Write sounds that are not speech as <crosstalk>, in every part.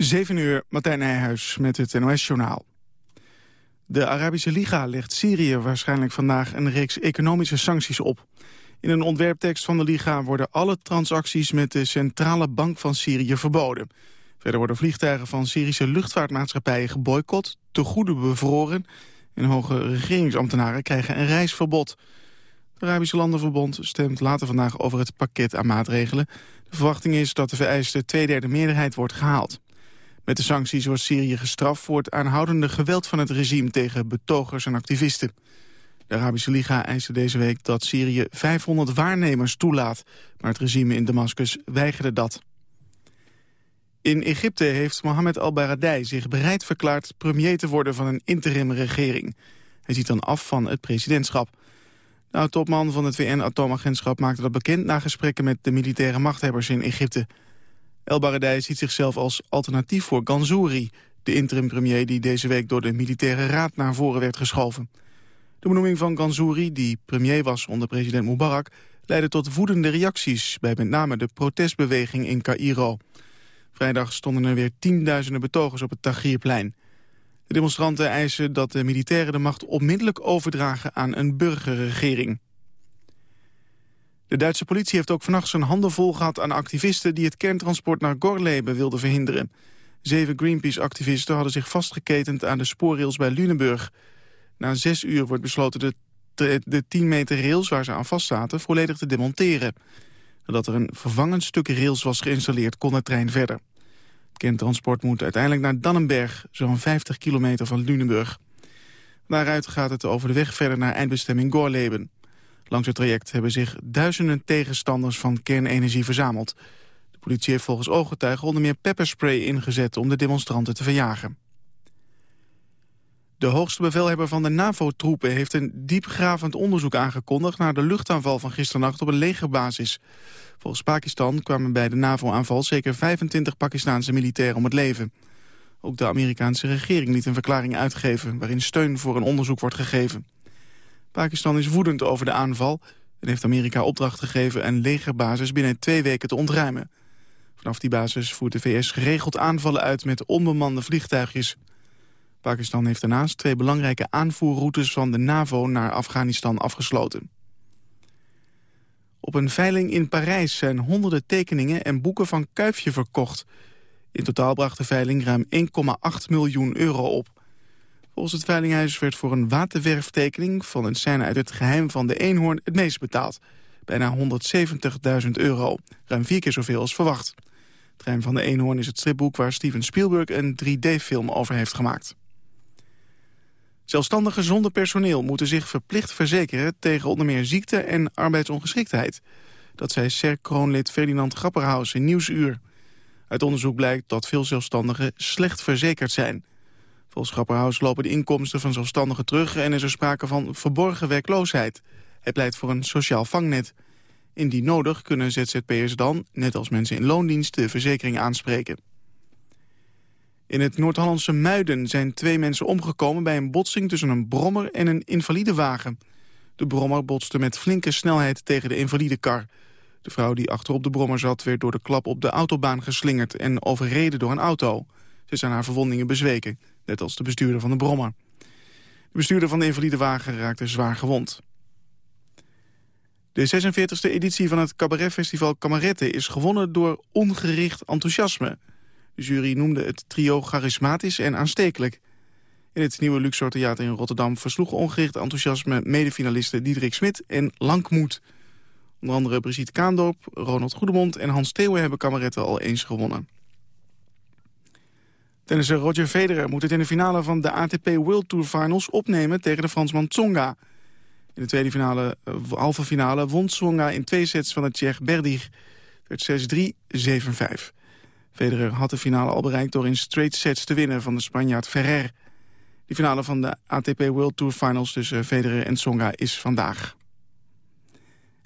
7 uur, Martijn Nijhuis met het NOS-journaal. De Arabische Liga legt Syrië waarschijnlijk vandaag een reeks economische sancties op. In een ontwerptekst van de Liga worden alle transacties met de Centrale Bank van Syrië verboden. Verder worden vliegtuigen van Syrische luchtvaartmaatschappijen geboycott, te goede bevroren en hoge regeringsambtenaren krijgen een reisverbod. Het Arabische Landenverbond stemt later vandaag over het pakket aan maatregelen. De verwachting is dat de vereiste tweederde meerderheid wordt gehaald. Met de sancties wordt Syrië gestraft voor het aanhoudende geweld van het regime tegen betogers en activisten. De Arabische Liga eiste deze week dat Syrië 500 waarnemers toelaat, maar het regime in Damascus weigerde dat. In Egypte heeft Mohamed al-Baradei zich bereid verklaard premier te worden van een interimregering. Hij ziet dan af van het presidentschap. De oud-topman van het VN-atoomagentschap maakte dat bekend na gesprekken met de militaire machthebbers in Egypte. El Baradei ziet zichzelf als alternatief voor Ganzouri, de interim-premier die deze week door de militaire raad naar voren werd geschoven. De benoeming van Ganzouri, die premier was onder president Mubarak, leidde tot woedende reacties bij met name de protestbeweging in Cairo. Vrijdag stonden er weer tienduizenden betogers op het Tahrirplein. De demonstranten eisen dat de militairen de macht onmiddellijk overdragen aan een burgerregering. De Duitse politie heeft ook vannacht zijn handen vol gehad aan activisten... die het kerntransport naar Gorleben wilden verhinderen. Zeven Greenpeace-activisten hadden zich vastgeketend aan de spoorrails bij Lunenburg. Na zes uur wordt besloten de, de, de 10 meter rails waar ze aan vastzaten volledig te demonteren. Nadat er een vervangend stuk rails was geïnstalleerd kon de trein verder. Het kerntransport moet uiteindelijk naar Dannenberg, zo'n 50 kilometer van Lunenburg. Daaruit gaat het over de weg verder naar eindbestemming Gorleben. Langs het traject hebben zich duizenden tegenstanders van kernenergie verzameld. De politie heeft volgens ooggetuigen onder meer pepperspray ingezet om de demonstranten te verjagen. De hoogste bevelhebber van de NAVO-troepen heeft een diepgravend onderzoek aangekondigd naar de luchtaanval van gisternacht op een legerbasis. Volgens Pakistan kwamen bij de NAVO-aanval zeker 25 Pakistanse militairen om het leven. Ook de Amerikaanse regering liet een verklaring uitgeven waarin steun voor een onderzoek wordt gegeven. Pakistan is woedend over de aanval en heeft Amerika opdracht gegeven een legerbasis binnen twee weken te ontruimen. Vanaf die basis voert de VS geregeld aanvallen uit met onbemande vliegtuigjes. Pakistan heeft daarnaast twee belangrijke aanvoerroutes van de NAVO naar Afghanistan afgesloten. Op een veiling in Parijs zijn honderden tekeningen en boeken van Kuifje verkocht. In totaal bracht de veiling ruim 1,8 miljoen euro op. Volgens het Veilinghuis werd voor een waterwerftekening van een scène uit het geheim van de eenhoorn het meest betaald. Bijna 170.000 euro, ruim vier keer zoveel als verwacht. Het geheim van de eenhoorn is het stripboek waar Steven Spielberg een 3D-film over heeft gemaakt. Zelfstandigen zonder personeel moeten zich verplicht verzekeren tegen onder meer ziekte en arbeidsongeschiktheid. Dat zei SER-kroonlid Ferdinand Grapperhaus in Nieuwsuur. Uit onderzoek blijkt dat veel zelfstandigen slecht verzekerd zijn. Volgens Grapperhaus lopen de inkomsten van zelfstandigen terug... en is er sprake van verborgen werkloosheid. Hij pleit voor een sociaal vangnet. Indien nodig kunnen ZZP'ers dan, net als mensen in loondienst... de verzekering aanspreken. In het Noord-Hollandse Muiden zijn twee mensen omgekomen... bij een botsing tussen een brommer en een invalidewagen. De brommer botste met flinke snelheid tegen de invalidekar. De vrouw die achterop de brommer zat... werd door de klap op de autobaan geslingerd... en overreden door een auto. Ze zijn haar verwondingen bezweken net als de bestuurder van de Brommer. De bestuurder van de invalidewagen raakte zwaar gewond. De 46e editie van het cabaretfestival Kamerette is gewonnen door ongericht enthousiasme. De jury noemde het trio charismatisch en aanstekelijk. In het nieuwe Luxor Theater in Rotterdam versloeg ongericht enthousiasme medefinalisten Diederik Smit en Lankmoed. Onder andere Brigitte Kaandorp, Ronald Goedemond en Hans Theeuwen hebben Kameretten al eens gewonnen. Tennisser Roger Federer moet het in de finale van de ATP World Tour Finals opnemen tegen de Fransman Tsonga. In de tweede finale, uh, halve finale won Tsonga in twee sets van het Tsjech Berdig. Het werd 6-3, 7-5. Federer had de finale al bereikt door in straight sets te winnen van de Spanjaard Ferrer. De finale van de ATP World Tour Finals tussen Federer en Tsonga is vandaag.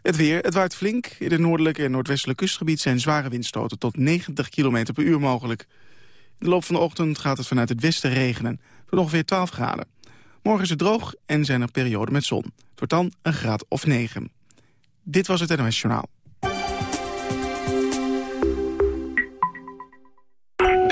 Het weer, het waait flink. In het noordelijke en noordwestelijke kustgebied zijn zware windstoten tot 90 km per uur mogelijk. De loop van de ochtend gaat het vanuit het westen regenen. Voor ongeveer 12 graden. Morgen is het droog en zijn er perioden met zon. Wordt dan een graad of 9. Dit was het NOS.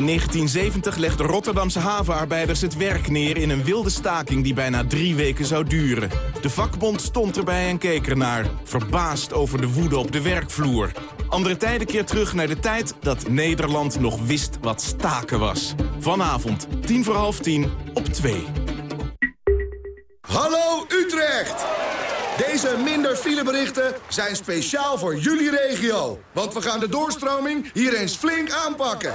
In 1970 legden Rotterdamse havenarbeiders het werk neer... in een wilde staking die bijna drie weken zou duren. De vakbond stond erbij en keek ernaar, verbaasd over de woede op de werkvloer. Andere tijden keer terug naar de tijd dat Nederland nog wist wat staken was. Vanavond, tien voor half tien, op 2. Hallo Utrecht! Deze minder fileberichten zijn speciaal voor jullie regio. Want we gaan de doorstroming hier eens flink aanpakken.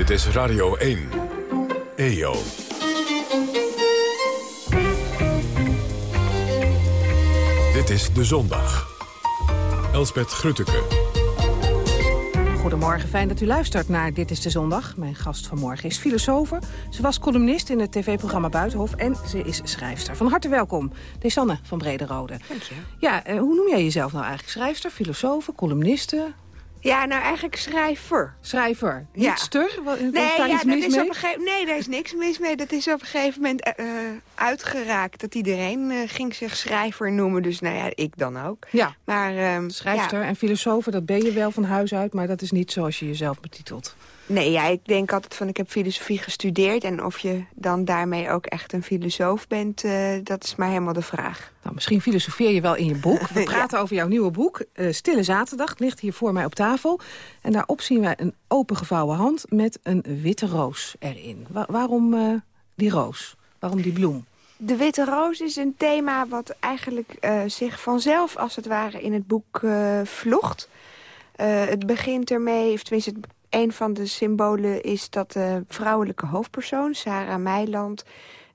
Dit is Radio 1. EO. Dit is De Zondag. Elsbeth Grütke. Goedemorgen, fijn dat u luistert naar Dit is de Zondag. Mijn gast vanmorgen is filosofe. Ze was columnist in het tv-programma Buitenhof en ze is schrijfster. Van harte welkom, Desanne van Brederode. Dank je. Ja, eh, hoe noem jij jezelf nou eigenlijk? Schrijfster, filosofe, columniste? Ja, nou eigenlijk schrijver. Schrijver. Niet Ja. Wat- Nee, daar ja, iets dat mis is mee? op een gegeven, nee, daar is niks mis mee. Dat is op een gegeven moment eh, eh, uitgeraakt. Dat iedereen eh, ging zich schrijver noemen. Dus nou ja, ik dan ook. Ja, Maar schrijfster ja. en filosofe, dat ben je wel van huis uit... maar dat is niet zoals je jezelf betitelt. Nee, ja, ik denk altijd van ik heb filosofie gestudeerd. En of je dan daarmee ook echt een filosoof bent, eh, dat is maar helemaal de vraag. Nou, misschien filosofeer je wel in je boek. <laughs> We praten over jouw nieuwe boek, eh, Stille Zaterdag. Ligt hier voor mij op tafel. En daarop zien wij een opengevouwen hand met een witte roos erin. Wa- waarom eh, die roos? Waarom die bloem? De Witte Roos is een thema wat eigenlijk zich vanzelf als het ware in het boek vlocht. Het begint ermee, of tenminste het- een van de symbolen is dat de vrouwelijke hoofdpersoon, Sarah Meiland,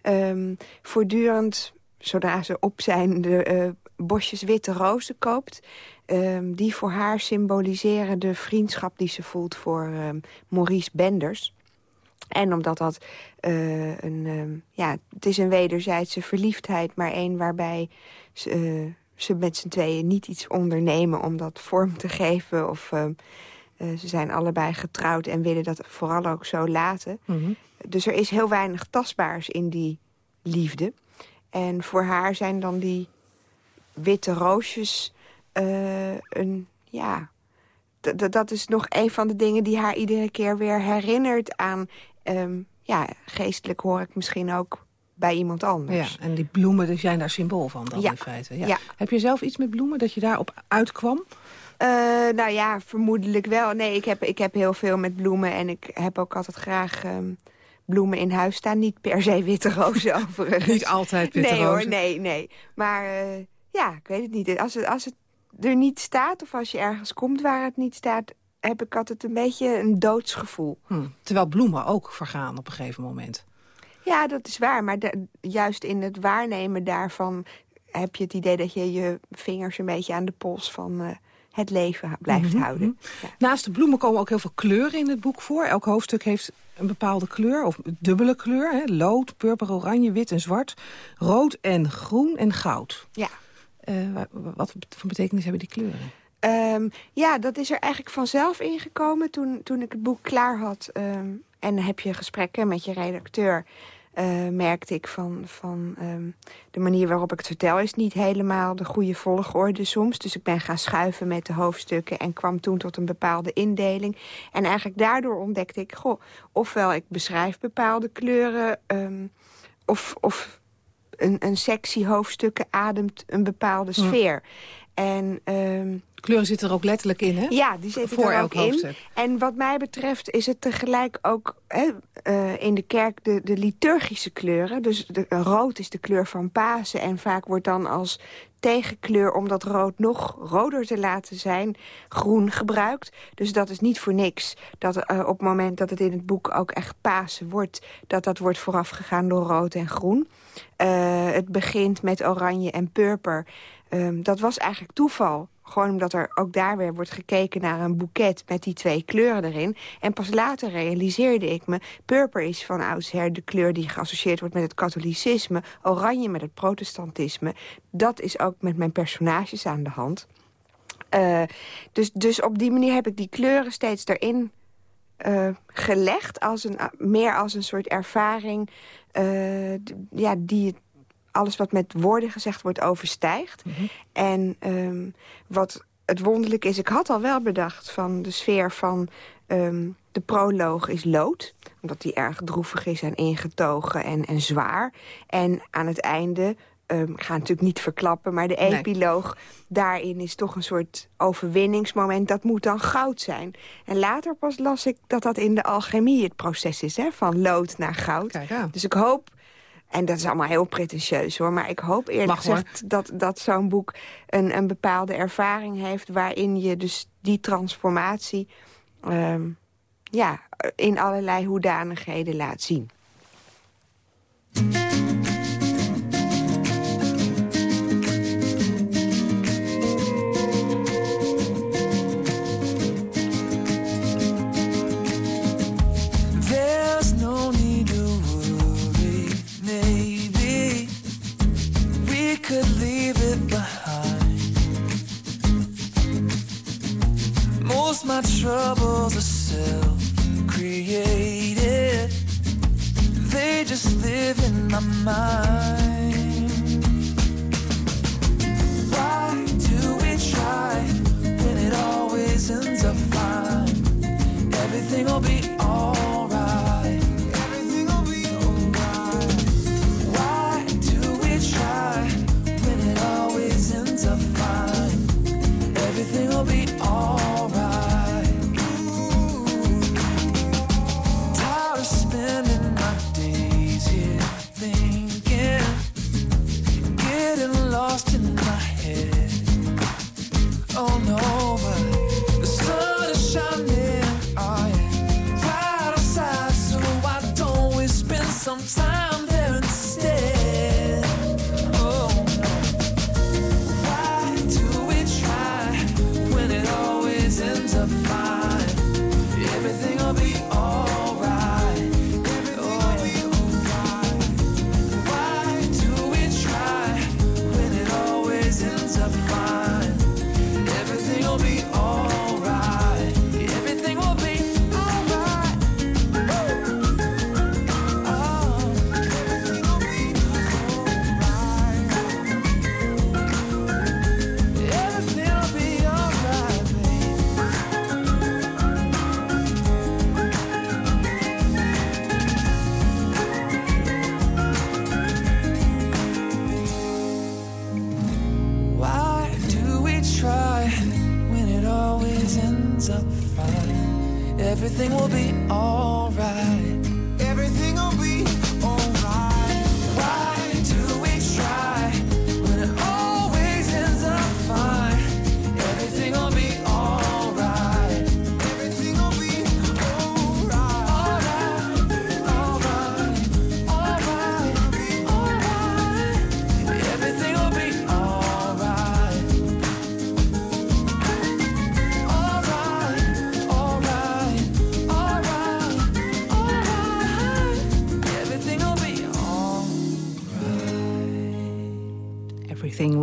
ehm, voortdurend, zodra ze op zijn, de eh, bosjes witte rozen koopt. ehm, die voor haar symboliseren de vriendschap die ze voelt voor ehm, Maurice Benders. En omdat dat eh, een, ja, het is een wederzijdse verliefdheid, maar één waarbij ze, eh, ze met z'n tweeën niet iets ondernemen om dat vorm te geven. Of eh, ze zijn allebei getrouwd en willen dat vooral ook zo laten. Dus er is heel weinig tastbaars in die liefde. En voor haar zijn dan die witte roosjes eh, een, ja... Dat is nog een van de dingen die haar iedere keer weer herinnert aan... ehm, ja, geestelijk hoor ik misschien ook bij iemand Ja, anders. en die bloemen die zijn daar symbool van dan Ja. in feite. Ja. Ja. Heb je zelf iets met bloemen dat je daarop uitkwam? Eh, nou ja, vermoedelijk wel. Nee, ik heb, ik heb heel veel met bloemen en ik heb ook altijd graag ehm, bloemen in huis staan. Niet per se witte <laughs> rozen overigens. Niet altijd witte nee rozen. hoor, nee, nee. Maar eh, ja, ik weet het niet. Als het, als het er niet staat of als je ergens komt waar het niet staat... heb ik altijd een beetje een doodsgevoel. Hm. Terwijl bloemen ook vergaan op een gegeven moment. Ja, dat is waar. Maar de- juist in het waarnemen daarvan heb je het idee dat je je vingers een beetje aan de pols van eh, het leven blijft Mhm, houden. Naast de bloemen komen ook heel veel kleuren in het boek voor. Elk hoofdstuk heeft een bepaalde kleur, of dubbele kleur. Hè? Lood, purper, oranje, wit en zwart. Rood en groen en goud. Ja. Eh, wa- wa- wat voor betekenis hebben die kleuren? Ehm, ja, dat is er eigenlijk vanzelf ingekomen toen, toen ik het boek klaar had. ehm, en heb je gesprekken met je redacteur. Eh, merkte ik van, van ehm, de manier waarop ik het vertel... is niet helemaal de goede volgorde soms. Dus ik ben gaan schuiven met de hoofdstukken... en kwam toen tot een bepaalde indeling. En eigenlijk daardoor ontdekte ik... Goh, ofwel ik beschrijf bepaalde kleuren... ehm, of, of een, een sectie hoofdstukken ademt een bepaalde sfeer. En ehm, Kleuren zitten er ook letterlijk in, hè? Ja, die zitten Voor er elk ook in. hoofdstuk. En wat mij betreft is het tegelijk ook hè, eh, in de kerk de, de liturgische kleuren. Dus de, rood is de kleur van Pasen en vaak wordt dan als tegenkleur... om dat rood nog roder te laten zijn, groen gebruikt. Dus dat is niet voor niks dat eh, op het moment dat het in het boek ook echt Pasen wordt... dat dat wordt voorafgegaan door rood en groen. Eh, het begint met oranje en purper. Ehm, dat was eigenlijk toeval. Gewoon omdat er ook daar weer wordt gekeken naar een boeket met die twee kleuren erin. En pas later realiseerde ik me, purper is van oudsher de kleur die geassocieerd wordt met het katholicisme. Oranje met het protestantisme. Dat is ook met mijn personages aan de hand. Uh, dus, dus op die manier heb ik die kleuren steeds erin uh, gelegd. Als een, meer als een soort ervaring uh, ja, die alles wat met woorden gezegd wordt overstijgt. Mm -hmm. En um, wat het wonderlijk is, ik had al wel bedacht van de sfeer van um, de proloog is lood. Omdat die erg droevig is en ingetogen en, en zwaar. En aan het einde, um, ga natuurlijk niet verklappen, maar de epiloog... Nee. daarin is toch een soort overwinningsmoment. Dat moet dan goud zijn. En later pas las ik dat dat in de alchemie het proces is, hè, van lood naar goud. Dus ik hoop en dat is allemaal heel pretentieus hoor. Maar ik hoop eerlijk Mag, gezegd dat, dat zo'n boek een, een bepaalde ervaring heeft... waarin je dus die transformatie um, ja, in allerlei hoedanigheden laat zien. Troubles are self created, they just live in my mind. Why do we try when it always ends up fine? Everything will be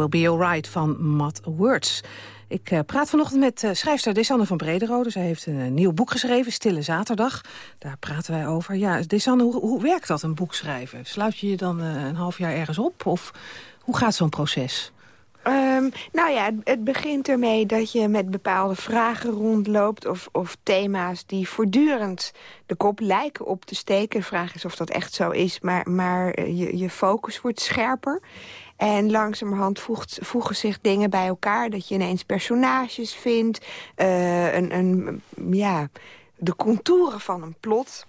Will Be Alright van Matt Words. Ik uh, praat vanochtend met uh, schrijfster Desanne van Brederode. Zij heeft een nieuw boek geschreven, Stille Zaterdag. Daar praten wij over. Ja, Desanne, hoe, hoe werkt dat, een boek schrijven? Sluit je je dan een half jaar ergens op? Of hoe gaat zo'n proces? Um, nou ja, het, het, begint ermee dat je met bepaalde vragen rondloopt... Of, of thema's die voortdurend de kop lijken op te steken. De vraag is of dat echt zo is, maar, maar je, je focus wordt scherper. En langzamerhand voegt, voegen zich dingen bij elkaar. Dat je ineens personages vindt. Uh, een, een, ja, de contouren van een plot.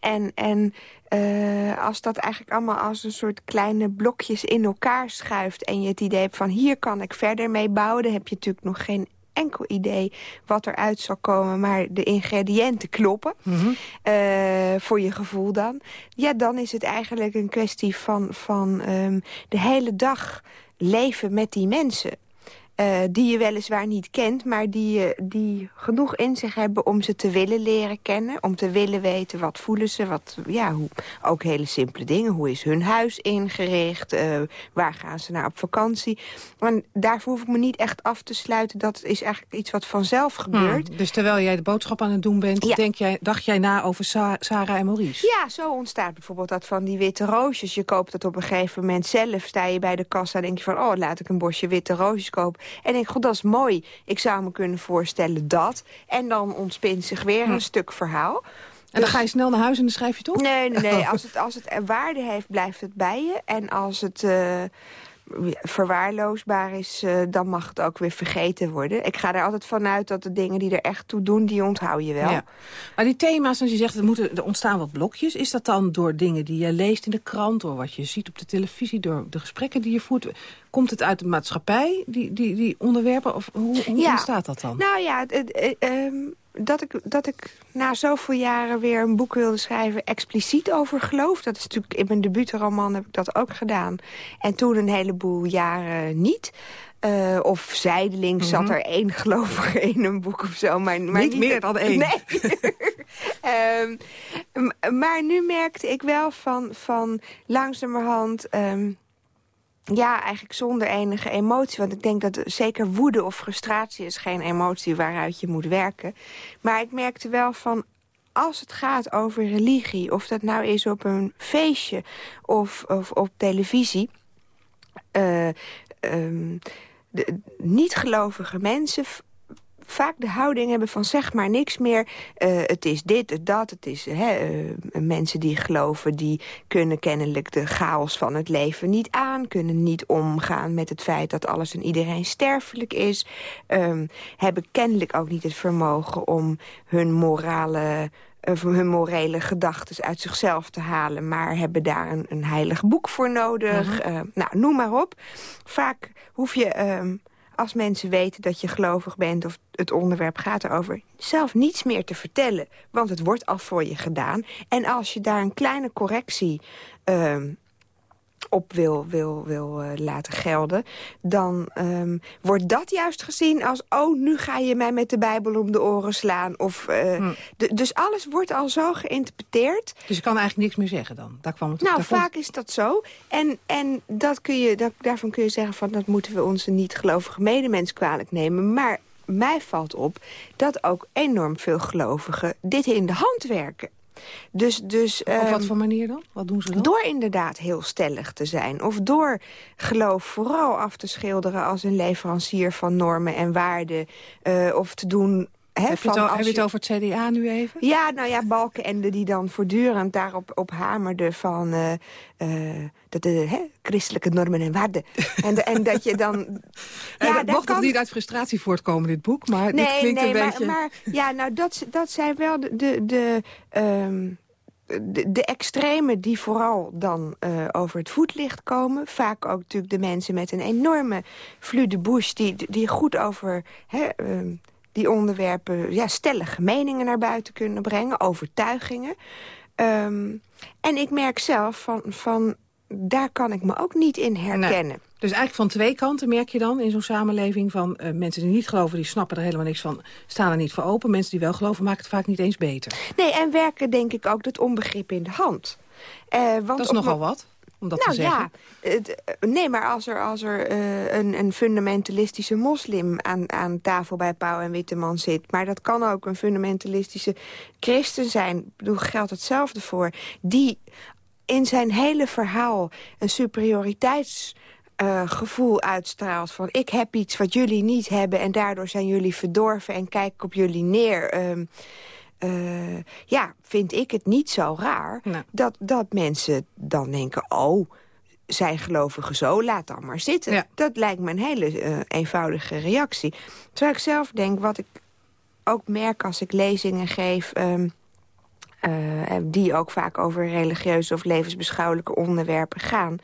En, en uh, als dat eigenlijk allemaal als een soort kleine blokjes in elkaar schuift... en je het idee hebt van hier kan ik verder mee bouwen... dan heb je natuurlijk nog geen enkel idee wat eruit zal komen... maar de ingrediënten kloppen, mm -hmm. uh, voor je gevoel dan... ja, dan is het eigenlijk een kwestie van, van um, de hele dag leven met die mensen... Uh, die je weliswaar niet kent, maar die, die genoeg in zich hebben om ze te willen leren kennen. Om te willen weten wat voelen ze, wat, ja, hoe, ook hele simpele dingen. Hoe is hun huis ingericht? Uh, waar gaan ze naar op vakantie? En daarvoor hoef ik me niet echt af te sluiten. Dat is eigenlijk iets wat vanzelf gebeurt. Hmm, dus terwijl jij de boodschap aan het doen bent, ja. denk jij, dacht jij na over Sa Sarah en Maurice? Ja, zo ontstaat bijvoorbeeld dat van die witte roosjes. Je koopt dat op een gegeven moment zelf. Sta je bij de kassa en denk je van, oh, laat ik een bosje witte roosjes kopen. En denk, god, dat is mooi. Ik zou me kunnen voorstellen dat. En dan ontspint zich weer hm. een stuk verhaal. En dan ga je snel naar huis en dan schrijf je op? Nee, nee, nee. Als, het, als het waarde heeft, blijft het bij je. En als het uh, verwaarloosbaar is, uh, dan mag het ook weer vergeten worden. Ik ga er altijd vanuit dat de dingen die er echt toe doen, die onthoud je wel. Ja. Maar die thema's, als je zegt, er, moeten, er ontstaan wat blokjes. Is dat dan door dingen die je leest in de krant, door wat je ziet op de televisie, door de gesprekken die je voert? Komt het uit de maatschappij, die, die, die onderwerpen? Of hoe, hoe ja. ontstaat dat dan? Nou ja, um, dat, ik, dat ik na zoveel jaren weer een boek wilde schrijven... expliciet over geloof. Dat is natuurlijk in mijn debuutroman heb ik dat ook gedaan. En toen een heleboel jaren niet. Uh, of zijdelings mm -hmm. zat er één gelovige <laughs> in een boek of zo. Maar, maar niet, niet meer dan één. Nee. <laughs> um, maar nu merkte ik wel van, van langzamerhand... Um, ja, eigenlijk zonder enige emotie. Want ik denk dat zeker woede of frustratie is geen emotie waaruit je moet werken. Maar ik merkte wel van, als het gaat over religie... of dat nou is op een feestje of, of op televisie... Uh, um, niet-gelovige mensen vaak de houding hebben van zeg maar niks meer. Uh, het is dit, het dat. Het is hè, uh, mensen die geloven, die kunnen kennelijk de chaos van het leven niet aan. Kunnen niet omgaan met het feit dat alles en iedereen sterfelijk is. Um, hebben kennelijk ook niet het vermogen om hun morale hun morele gedachten uit zichzelf te halen... maar hebben daar een, een heilig boek voor nodig. Uh -huh. uh, nou, noem maar op. Vaak hoef je... Um, als mensen weten dat je gelovig bent of het onderwerp gaat erover... zelf niets meer te vertellen, want het wordt al voor je gedaan. En als je daar een kleine correctie uh, op wil, wil, wil uh, laten gelden... dan um, wordt dat juist gezien als... oh, nu ga je mij met de Bijbel om de oren slaan. Of, uh, hm. Dus alles wordt al zo geïnterpreteerd. Dus je kan eigenlijk niks meer zeggen dan? Daar kwam het, nou, daar vaak komt... is dat zo. En, en dat kun je, dat, daarvan kun je zeggen... van dat moeten we onze niet-gelovige medemens kwalijk nemen. Maar mij valt op dat ook enorm veel gelovigen dit in de hand werken. Dus, dus, Op um, wat voor manier dan? Wat doen ze dan? Door inderdaad heel stellig te zijn. Of door geloof vooral af te schilderen als een leverancier van normen en waarden. Uh, of te doen He, heb, je het, heb je het over het CDA nu even? Ja, nou ja, Balkenende die dan voortdurend daarop op hamerde van... Uh, uh, dat de christelijke normen en waarden. en, de, en dat je dan... <laughs> ja, dat mocht kan... toch niet uit frustratie voortkomen, dit boek? Maar nee, dit klinkt nee, een maar, beetje... maar ja, nou, dat, dat zijn wel de... de, de um, de, de extremen die vooral dan uh, over het voetlicht komen. Vaak ook natuurlijk de mensen met een enorme flux de bouche... die, die goed over hè, uh, die onderwerpen ja, stellige meningen naar buiten kunnen brengen. Overtuigingen. Um, en ik merk zelf van, van daar kan ik me ook niet in herkennen. Dus eigenlijk van twee kanten merk je dan in zo'n samenleving... van uh, mensen die niet geloven, die snappen er helemaal niks van... staan er niet voor open. Mensen die wel geloven, maken het vaak niet eens beter. Nee, en werken denk ik ook dat onbegrip in de hand. Uh, want dat is nogal wat. Om dat nou te zeggen. ja, het, nee, maar als er, als er uh, een, een fundamentalistische moslim aan, aan tafel bij Pauw en Witteman zit... maar dat kan ook een fundamentalistische christen zijn, ik bedoel, geldt hetzelfde voor... die in zijn hele verhaal een superioriteits... Uh, gevoel uitstraalt van ik heb iets wat jullie niet hebben... en daardoor zijn jullie verdorven en kijk ik op jullie neer... Uh, uh, ja, vind ik het niet zo raar... Nee. Dat, dat mensen dan denken... oh, zijn gelovigen zo, laat dan maar zitten. Dat lijkt me een hele uh, eenvoudige reactie. Terwijl ik zelf denk, wat ik ook merk als ik lezingen geef... Um, uh, die ook vaak over religieuze of levensbeschouwelijke onderwerpen gaan.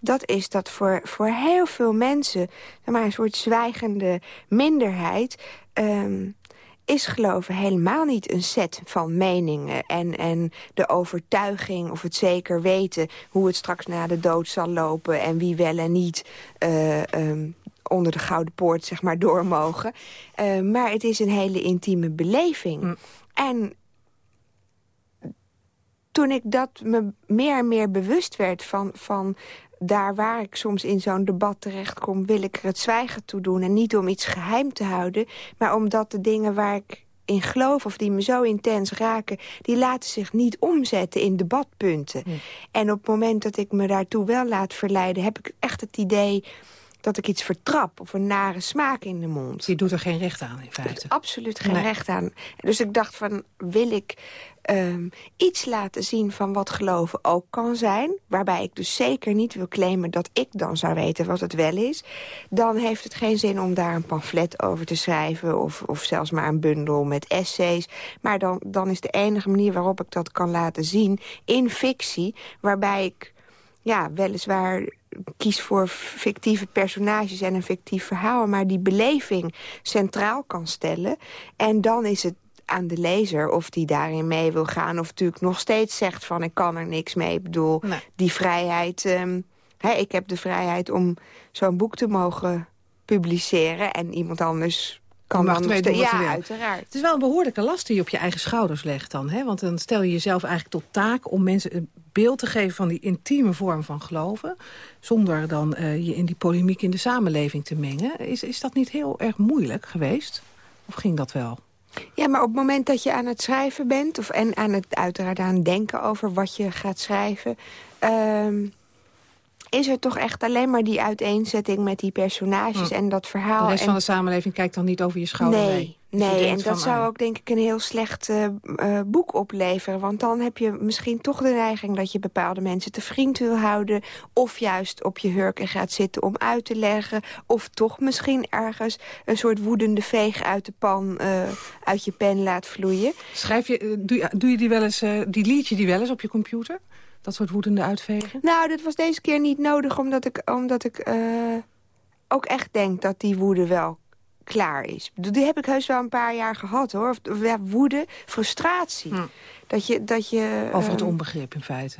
Dat is dat voor, voor heel veel mensen, maar een soort zwijgende minderheid... Um, is geloven helemaal niet een set van meningen... en, en de overtuiging of het zeker weten hoe het straks na de dood zal lopen... en wie wel en niet uh, um, onder de Gouden Poort zeg maar, door mogen. Uh, maar het is een hele intieme beleving. Mm. En toen ik dat me meer en meer bewust werd van, van daar waar ik soms in zo'n debat terechtkom... wil ik er het zwijgen toe doen. En niet om iets geheim te houden... maar omdat de dingen waar ik in geloof of die me zo intens raken... die laten zich niet omzetten in debatpunten. En op het moment dat ik me daartoe wel laat verleiden... heb ik echt het idee dat ik iets vertrap of een nare smaak in de mond. Je doet er geen recht aan in feite. Absoluut geen recht aan. Dus ik dacht van, wil ik um, iets laten zien van wat geloven ook kan zijn... waarbij ik dus zeker niet wil claimen dat ik dan zou weten wat het wel is... dan heeft het geen zin om daar een pamflet over te schrijven... of, of zelfs maar een bundel met essays. Maar dan, dan is de enige manier waarop ik dat kan laten zien in fictie... waarbij ik ja, weliswaar kies voor fictieve personages en een fictief verhaal... maar die beleving centraal kan stellen. En dan is het aan de lezer of die daarin mee wil gaan... of natuurlijk nog steeds zegt van ik kan er niks mee. Ik bedoel, die vrijheid... Um, ik heb de vrijheid om zo'n boek te mogen publiceren... en iemand anders kan dan nog doen Ja, uiteraard. Het is wel een behoorlijke last die je op je eigen schouders legt dan. Hè? Want dan stel je jezelf eigenlijk tot taak om mensen een beeld te geven... van die intieme vorm van geloven... zonder dan uh, je in die polemiek in de samenleving te mengen. Is, is dat niet heel erg moeilijk geweest? Of ging dat wel? Ja, maar op het moment dat je aan het schrijven bent... Of, en aan het uiteraard aan het denken over wat je gaat schrijven... Um, is er toch echt alleen maar die uiteenzetting met die personages hm. en dat verhaal. De rest van de samenleving kijkt dan niet over je schouder nee, mee. Nee, en dat zou ook denk ik een heel slecht uh, uh, boek opleveren. Want dan heb je misschien toch de neiging dat je bepaalde mensen te vriend wil houden. Of juist op je hurken gaat zitten om uit te leggen. Of toch misschien ergens een soort woedende veeg uit de pan, uh, uit je pen laat vloeien. Schrijf je, doe, doe je die wel eens, die lied je die wel eens op je computer? Dat soort woedende uitvegen? Nou, dat was deze keer niet nodig, omdat ik, omdat ik uh, ook echt denk dat die woede wel klaar is. Die heb ik heus wel een paar jaar gehad, hoor. Of, ja, woede, frustratie. Hm. Dat je, dat je, Over het ehm, onbegrip in feite.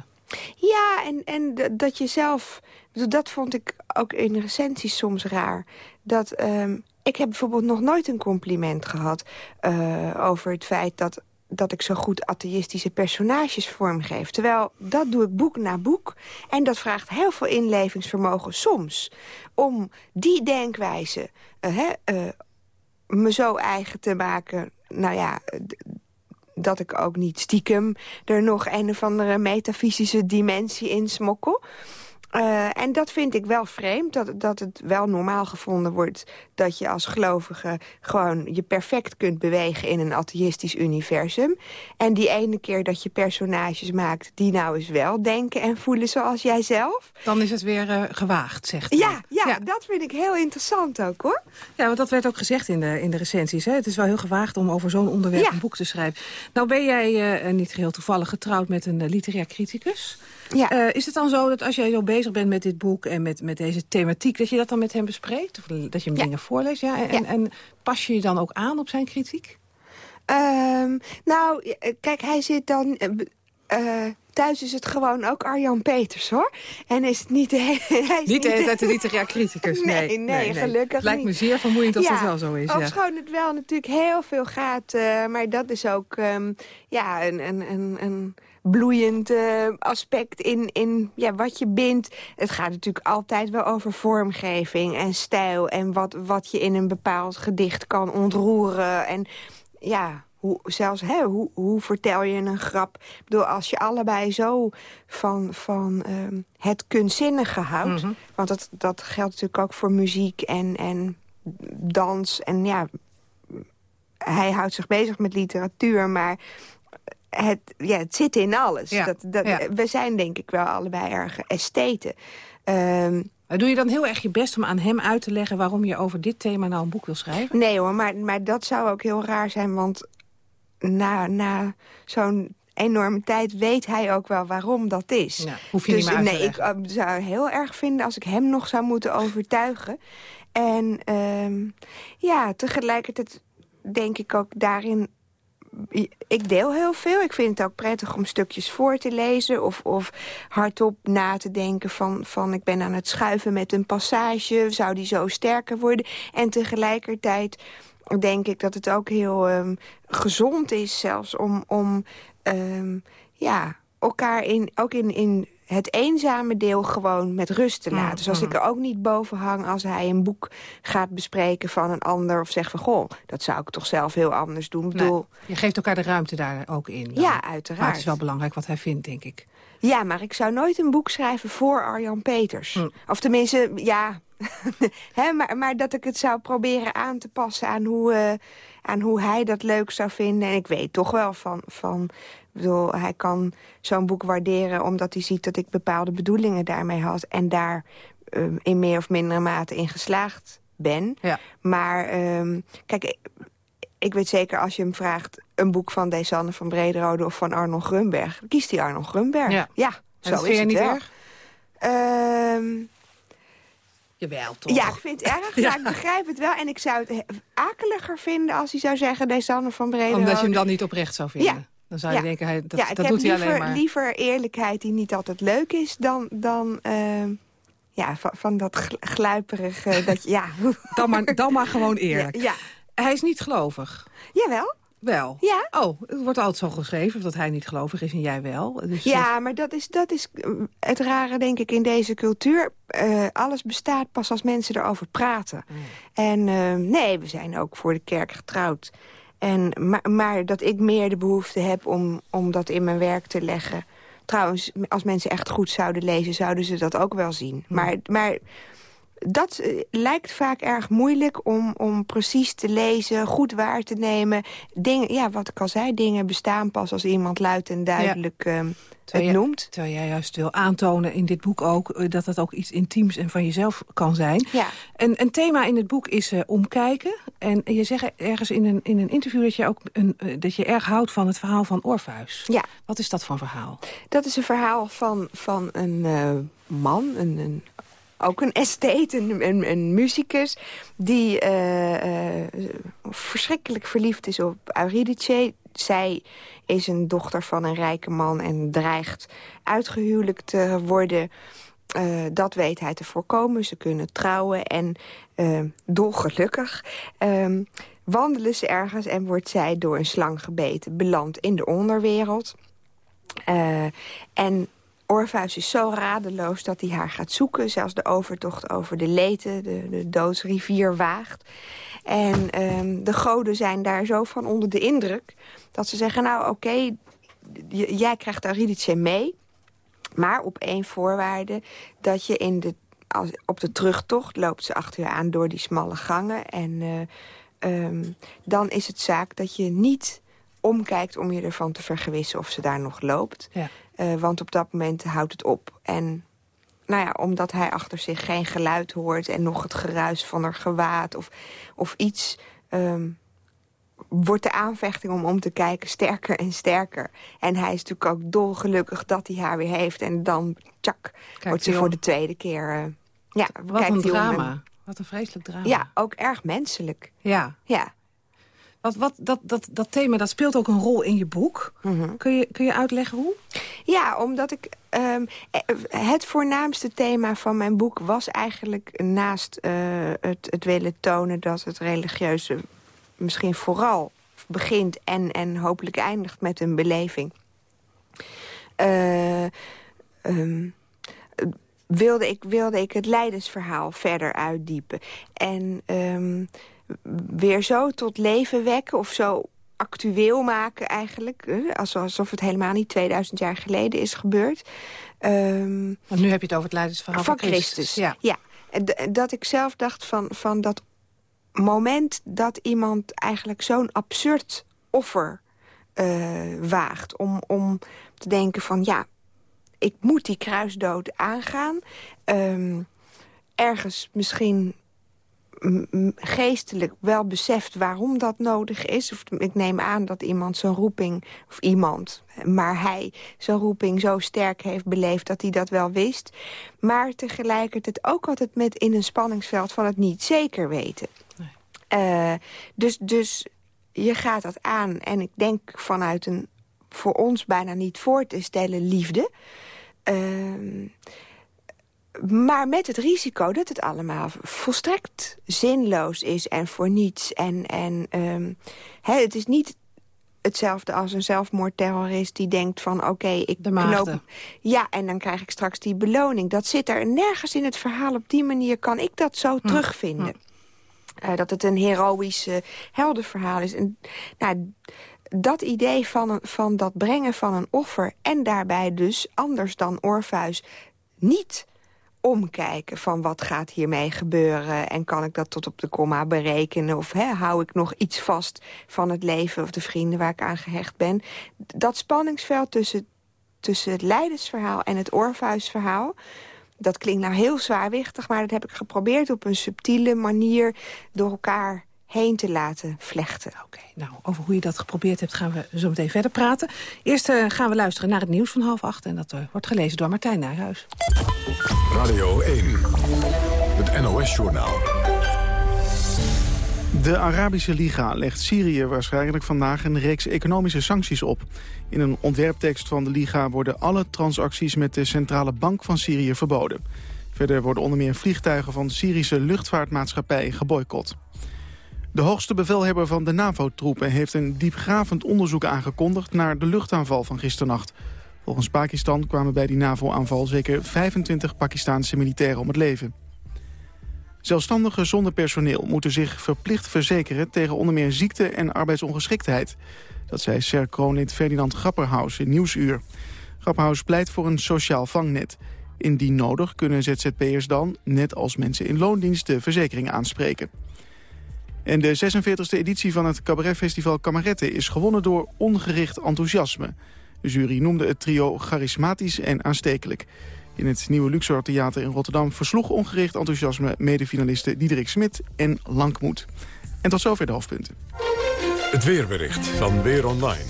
Ja, en, en dat je zelf... Dat vond ik ook in recensies soms raar. Dat, um, ik heb bijvoorbeeld nog nooit een compliment gehad... Uh, over het feit dat dat ik zo goed atheïstische personages vormgeef. Terwijl dat doe ik boek na boek. En dat vraagt heel veel inlevingsvermogen soms. Om die denkwijze uh, uh, me zo eigen te maken... nou ja, dat ik ook niet stiekem er nog een of andere metafysische dimensie in smokkel. Uh, en dat vind ik wel vreemd, dat, dat het wel normaal gevonden wordt... dat je als gelovige gewoon je perfect kunt bewegen in een atheïstisch universum. En die ene keer dat je personages maakt die nou eens wel denken en voelen zoals jijzelf. Dan is het weer uh, gewaagd, zegt ja, ja, ja, dat vind ik heel interessant ook, hoor. Ja, want dat werd ook gezegd in de, in de recensies. Hè? Het is wel heel gewaagd om over zo'n onderwerp een boek te schrijven. Nou ben jij uh, niet heel toevallig getrouwd met een literair criticus... Ja. Uh, is het dan zo dat als jij zo bezig bent met dit boek en met, met deze thematiek... dat je dat dan met hem bespreekt? Of dat je hem dingen voorleest? Ja? En, ja. en, pas je je dan ook aan op zijn kritiek? Um, nou, kijk, hij zit dan... Uh, thuis is het gewoon ook Arjan Peters, hoor. En is het niet <laughs> hij is Niet de hele tijd de literair criticus, nee. Nee, nee, nee gelukkig Het lijkt me zeer vermoeiend als ja, dat wel zo is. Ja, schoon het wel natuurlijk heel veel gaat. Uh, maar dat is ook um, ja, een, een, een, een bloeiend uh, aspect in, in ja, wat je bindt. Het gaat natuurlijk altijd wel over vormgeving en stijl... en wat, wat je in een bepaald gedicht kan ontroeren. En ja, hoe, zelfs hè, hoe, hoe vertel je een grap? Ik bedoel, als je allebei zo van, van uh, het kunstzinnige houdt... Mm -hmm. want dat, dat geldt natuurlijk ook voor muziek en, en dans. En ja, hij houdt zich bezig met literatuur, maar het, ja, het zit in alles. Dat, dat, We zijn denk ik wel allebei erg estheten. Ehm, doe je dan heel erg je best om aan hem uit te leggen... waarom je over dit thema nou een boek wil schrijven? Nee hoor, maar, maar dat zou ook heel raar zijn, want na, na zo'n enorme tijd weet hij ook wel waarom dat is. Ja, hoef je niet meer uit te nee, ik uh, zou heel erg vinden als ik hem nog zou moeten overtuigen. En ehm, ja, tegelijkertijd denk ik ook daarin... Ik deel heel veel. Ik vind het ook prettig om stukjes voor te lezen... of, of hardop na te denken van, van... ik ben aan het schuiven met een passage, zou die zo sterker worden? En tegelijkertijd denk ik dat het ook heel ehm, gezond is zelfs... om, om ehm, ja, elkaar in, ook in, in het eenzame deel gewoon met rust te laten. Dus als ik er ook niet boven hang als hij een boek gaat bespreken van een ander... of zegt van, goh, dat zou ik toch zelf heel anders doen. Nee, je geeft elkaar de ruimte daar ook in. dan. Ja, uiteraard. Maar het is wel belangrijk wat hij vindt, denk ik. Ja, maar ik zou nooit een boek schrijven voor Arjan Peters. Hm. Of tenminste, ja... <laughs> Maar, maar dat ik het zou proberen aan te passen aan hoe, eh, aan hoe hij dat leuk zou vinden. En ik weet toch wel van... van bedoel, hij kan zo'n boek waarderen omdat hij ziet dat ik bepaalde bedoelingen daarmee had. En daar eh, in meer of mindere mate in geslaagd ben. Ja. Maar ehm, kijk, ik, weet zeker als je hem vraagt... een boek van Desanne van Brederode of van Arnold Grunberg... kiest hij Arnold Grunberg. Ja. Zo dat is vind je het niet wel. erg? Ehm, Jawel, toch? ja, ik vind het erg, <laughs> Ja. maar ik begrijp het wel. En ik zou het he- akeliger vinden als hij zou zeggen... Desanne van Brederode... Omdat je hem dan niet oprecht zou vinden. Ja. Dan zou je Ja. denken, hij, dat, ja, dat doet hij liever, alleen maar. liever eerlijkheid die niet altijd leuk is... dan, dan ehm, ja, van, van dat gl- gluiperige... <laughs> dat, ja. Dan, maar, dan maar gewoon eerlijk. Ja, ja. Hij is niet gelovig. Jawel. Wel. Ja. Oh, het wordt altijd zo geschreven dat hij niet gelovig is en jij wel. Dus Ja, maar dat is, dat is eh, het rare, denk ik, in deze cultuur. Eh, alles bestaat pas als mensen erover praten. En eh, nee, we zijn ook voor de kerk getrouwd. En, maar, maar dat ik meer de behoefte heb om, om dat in mijn werk te leggen. Trouwens, als mensen echt goed zouden lezen, zouden ze dat ook wel zien. Maar, maar dat eh, lijkt vaak erg moeilijk om, om precies te lezen, goed waar te nemen. Dingen, ja, wat ik al zei, dingen bestaan pas als iemand luid en duidelijk ehm, het noemt. Terwijl jij juist wil aantonen in dit boek ook... eh, dat het ook iets intiems en van jezelf kan zijn. Ja. En een thema in het boek is eh, omkijken. En je zegt ergens in een, in een interview dat je, ook een, eh, dat je erg houdt van het verhaal van Orpheus. Ja. Wat is dat voor verhaal? Dat is een verhaal van, van een eh, man, een, een, ook een estate, een, een, muzikus... die eh, eh, verschrikkelijk verliefd is op Eurydice. Zij is een dochter van een rijke man en dreigt uitgehuwelijkd te worden... Eh, dat weet hij te voorkomen. Ze kunnen trouwen en eh, dolgelukkig ehm, wandelen ze ergens... en wordt zij door een slang gebeten, belandt in de onderwereld... En Orpheus is zo radeloos dat hij haar gaat zoeken. Zelfs de overtocht over de Lete, de, de doodsrivier, waagt. En ehm, de goden zijn daar zo van onder de indruk... dat ze zeggen, nou oké, jij krijgt Eurydice mee... maar op één voorwaarde dat je in de, als, op de terugtocht... loopt ze achter je aan door die smalle gangen... en eh, ehm, dan is het zaak dat je niet omkijkt om je ervan te vergewissen of ze daar nog loopt. Ja. Eh, want op dat moment houdt het op. En nou ja, omdat hij achter zich geen geluid hoort... en nog het geruis van haar gewaad of, of iets... ehm, wordt de aanvechting om om te kijken sterker en sterker. En hij is natuurlijk ook dolgelukkig dat hij haar weer heeft. En dan, tjak, wordt ze voor om. de tweede keer... eh, ja, Wat een drama. Wat een vreselijk drama. Ja, ook erg menselijk. ja. Ja. Wat, wat, dat, dat, dat thema dat speelt ook een rol in je boek. Mhm. kun, je, kun je uitleggen hoe? Ja, omdat ik... ehm, eh, het voornaamste thema van mijn boek was eigenlijk... naast eh, het, het willen tonen dat het religieuze misschien vooral begint... en, en hopelijk eindigt met een beleving. Eh, ehm, wilde, ik, wilde ik het leidensverhaal verder uitdiepen. En ehm, weer zo tot leven wekken of zo actueel maken eigenlijk. als- Alsof het helemaal niet 2000 jaar geleden is gebeurd. Ehm, Want nu heb je het over het leidersverhaal van van Christus. Ja. ja. Dat ik zelf dacht van, van dat moment dat iemand eigenlijk zo'n absurd offer eh, waagt. Om, om te denken van ja, ik moet die kruisdood aangaan. Ehm, ergens misschien geestelijk wel beseft waarom dat nodig is. Of ik neem aan dat iemand zijn roeping, of iemand, maar hij zijn roeping zo sterk heeft beleefd dat hij dat wel wist. Maar tegelijkertijd ook altijd met in een spanningsveld van het niet zeker weten. Nee. Uh, dus, dus je gaat dat aan en ik denk vanuit een voor ons bijna niet voor te stellen liefde... Uh, maar met het risico dat het allemaal volstrekt zinloos is en voor niets. En, en um, het is niet hetzelfde als een zelfmoordterrorist die denkt van oké, ik knoop... Ja, en dan krijg ik straks die beloning. Dat zit er nergens in het verhaal. Op die manier kan ik dat zo hm. terugvinden. Hm. Uh, dat het een heroïsch uh, heldenverhaal is. En, nou, dat idee van, van dat brengen van een offer... en daarbij dus, anders dan Orpheus, niet omkijken van wat gaat hiermee gebeuren... en kan ik dat tot op de komma berekenen... of hè, hou ik nog iets vast van het leven of de vrienden waar ik aan gehecht ben. Dat spanningsveld tussen, tussen het Leidensverhaal en het Orpheusverhaal... dat klinkt nou heel zwaarwichtig, maar dat heb ik geprobeerd... op een subtiele manier door elkaar heen te laten vlechten. Oké, nou, over hoe je dat geprobeerd hebt gaan we zo meteen verder praten. Eerst uh, gaan we luisteren naar het nieuws van half acht... en dat uh, wordt gelezen door Martijn Nijhuis. Radio 1, het NOS-journaal. De Arabische Liga legt Syrië waarschijnlijk vandaag een reeks economische sancties op. In een ontwerptekst van de Liga worden alle transacties met de centrale bank van Syrië verboden. Verder worden onder meer vliegtuigen van Syrische luchtvaartmaatschappijen geboycott. De hoogste bevelhebber van de NAVO-troepen heeft een diepgravend onderzoek aangekondigd naar de luchtaanval van gisternacht. Volgens Pakistan kwamen bij die NAVO-aanval zeker 25 Pakistaanse militairen om het leven. Zelfstandigen zonder personeel moeten zich verplicht verzekeren tegen onder meer ziekte en arbeidsongeschiktheid. Dat zei SER-kroonlid Ferdinand Grapperhaus in Nieuwsuur. Grapperhaus pleit voor een sociaal vangnet. Indien nodig kunnen ZZP'ers dan, net als mensen in loondienst, de verzekering aanspreken. En de 46e editie van het cabaretfestival Kamerette is gewonnen door ongericht enthousiasme. De jury noemde het trio charismatisch en aanstekelijk. In het nieuwe Luxor Theater in Rotterdam versloeg ongericht enthousiasme medefinalisten Diederik Smit en Lankmoed. En tot zover de hoofdpunten. Het weerbericht van Weer Online.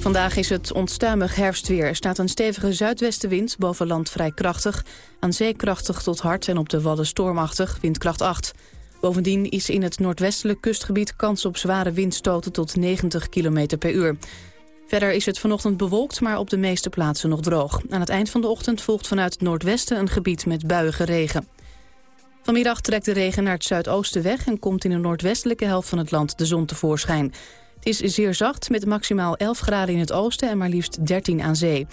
Vandaag is het onstuimig herfstweer. Er staat een stevige zuidwestenwind, boven land vrij krachtig. Aan zee krachtig tot hard en op de Wadden stormachtig, windkracht 8. Bovendien is in het noordwestelijk kustgebied kans op zware windstoten tot 90 km per uur. Verder is het vanochtend bewolkt, maar op de meeste plaatsen nog droog. Aan het eind van de ochtend volgt vanuit het noordwesten een gebied met buiige regen. Vanmiddag trekt de regen naar het zuidoosten weg... en komt in de noordwestelijke helft van het land de zon tevoorschijn. Het is zeer zacht, met maximaal 11 graden in het oosten en maar liefst 13 aan zee.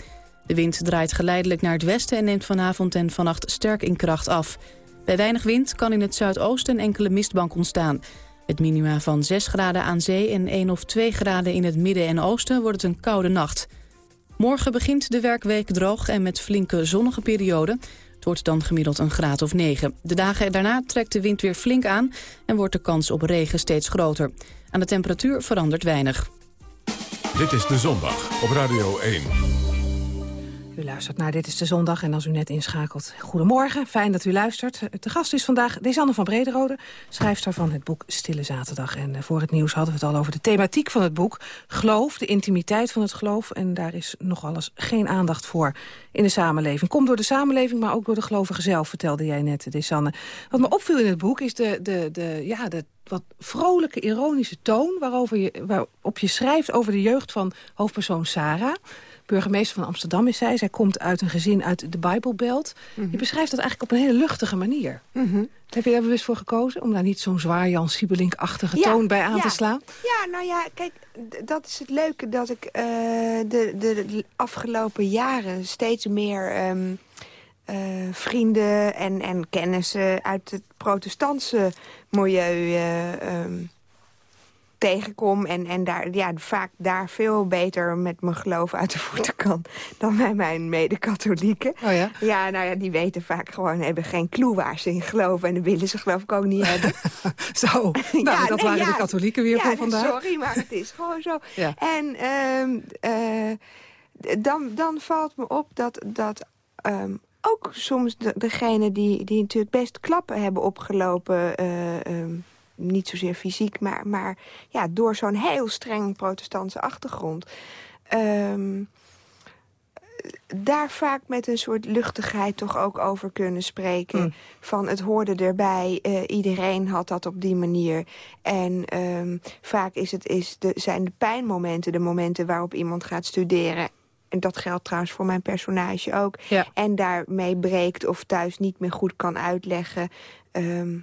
De wind draait geleidelijk naar het westen en neemt vanavond en vannacht sterk in kracht af. Bij weinig wind kan in het zuidoosten enkele mistbank ontstaan. Met minima van 6 graden aan zee en 1 of 2 graden in het midden en oosten wordt het een koude nacht. Morgen begint de werkweek droog en met flinke zonnige perioden. Het wordt dan gemiddeld een graad of 9. De dagen daarna trekt de wind weer flink aan en wordt de kans op regen steeds groter. Aan de temperatuur verandert weinig. Dit is De Zondag op Radio 1. U luistert naar Dit is de Zondag en als u net inschakelt, goedemorgen. Fijn dat u luistert. De gast is vandaag Desanne van Brederode, schrijfster van het boek Stille Zaterdag. En eh, voor het nieuws hadden we het al over de thematiek van het boek. Geloof, de intimiteit van het geloof. En daar is nog alles geen aandacht voor in de samenleving. Komt door de samenleving, maar ook door de gelovigen zelf, vertelde jij net, Desanne. Wat me opviel in het boek is de, de, de, ja, de wat vrolijke, ironische toon... Waarover je, waarop je schrijft over de jeugd van hoofdpersoon Sarah burgemeester van Amsterdam is zij. Zij komt uit een gezin uit de Bijbelbelt. Mm Je beschrijft dat eigenlijk op een hele luchtige manier. Mhm. Heb je daar bewust voor gekozen? Om daar niet zo'n zwaar Jan Siebelink-achtige toon bij aan te slaan? Ja, nou ja, kijk, dat is het leuke dat ik uh, de, de, afgelopen jaren steeds meer... Ehm, uh, vrienden en, en kennissen uit het protestantse milieu uh, um, tegenkom. En, en daar, ja, vaak daar veel beter met mijn geloof uit de voeten kan... dan bij mijn mede-katholieken. Oh ja? Ja, nou ja, die weten vaak gewoon... hebben geen clue waar ze in geloven. En dat willen ze geloof ik ook niet hebben. <laughs> zo, <laughs> nou, dat waren de katholieken weer ja, vandaag. sorry, maar het is gewoon zo. <laughs> En... Um, dan, dan valt me op dat, dat ehm, ook soms de, degenen die, die natuurlijk best klappen hebben opgelopen... eh, ehm, niet zozeer fysiek, maar, maar ja, door zo'n heel streng protestantse achtergrond... ehm, daar vaak met een soort luchtigheid toch ook over kunnen spreken. Mm. Van het hoorde erbij, eh, iedereen had dat op die manier. En ehm, vaak is het, is de, zijn de pijnmomenten de momenten waarop iemand gaat studeren... En dat geldt trouwens voor mijn personage ook. Ja. En daarmee breekt of thuis niet meer goed kan uitleggen... ehm,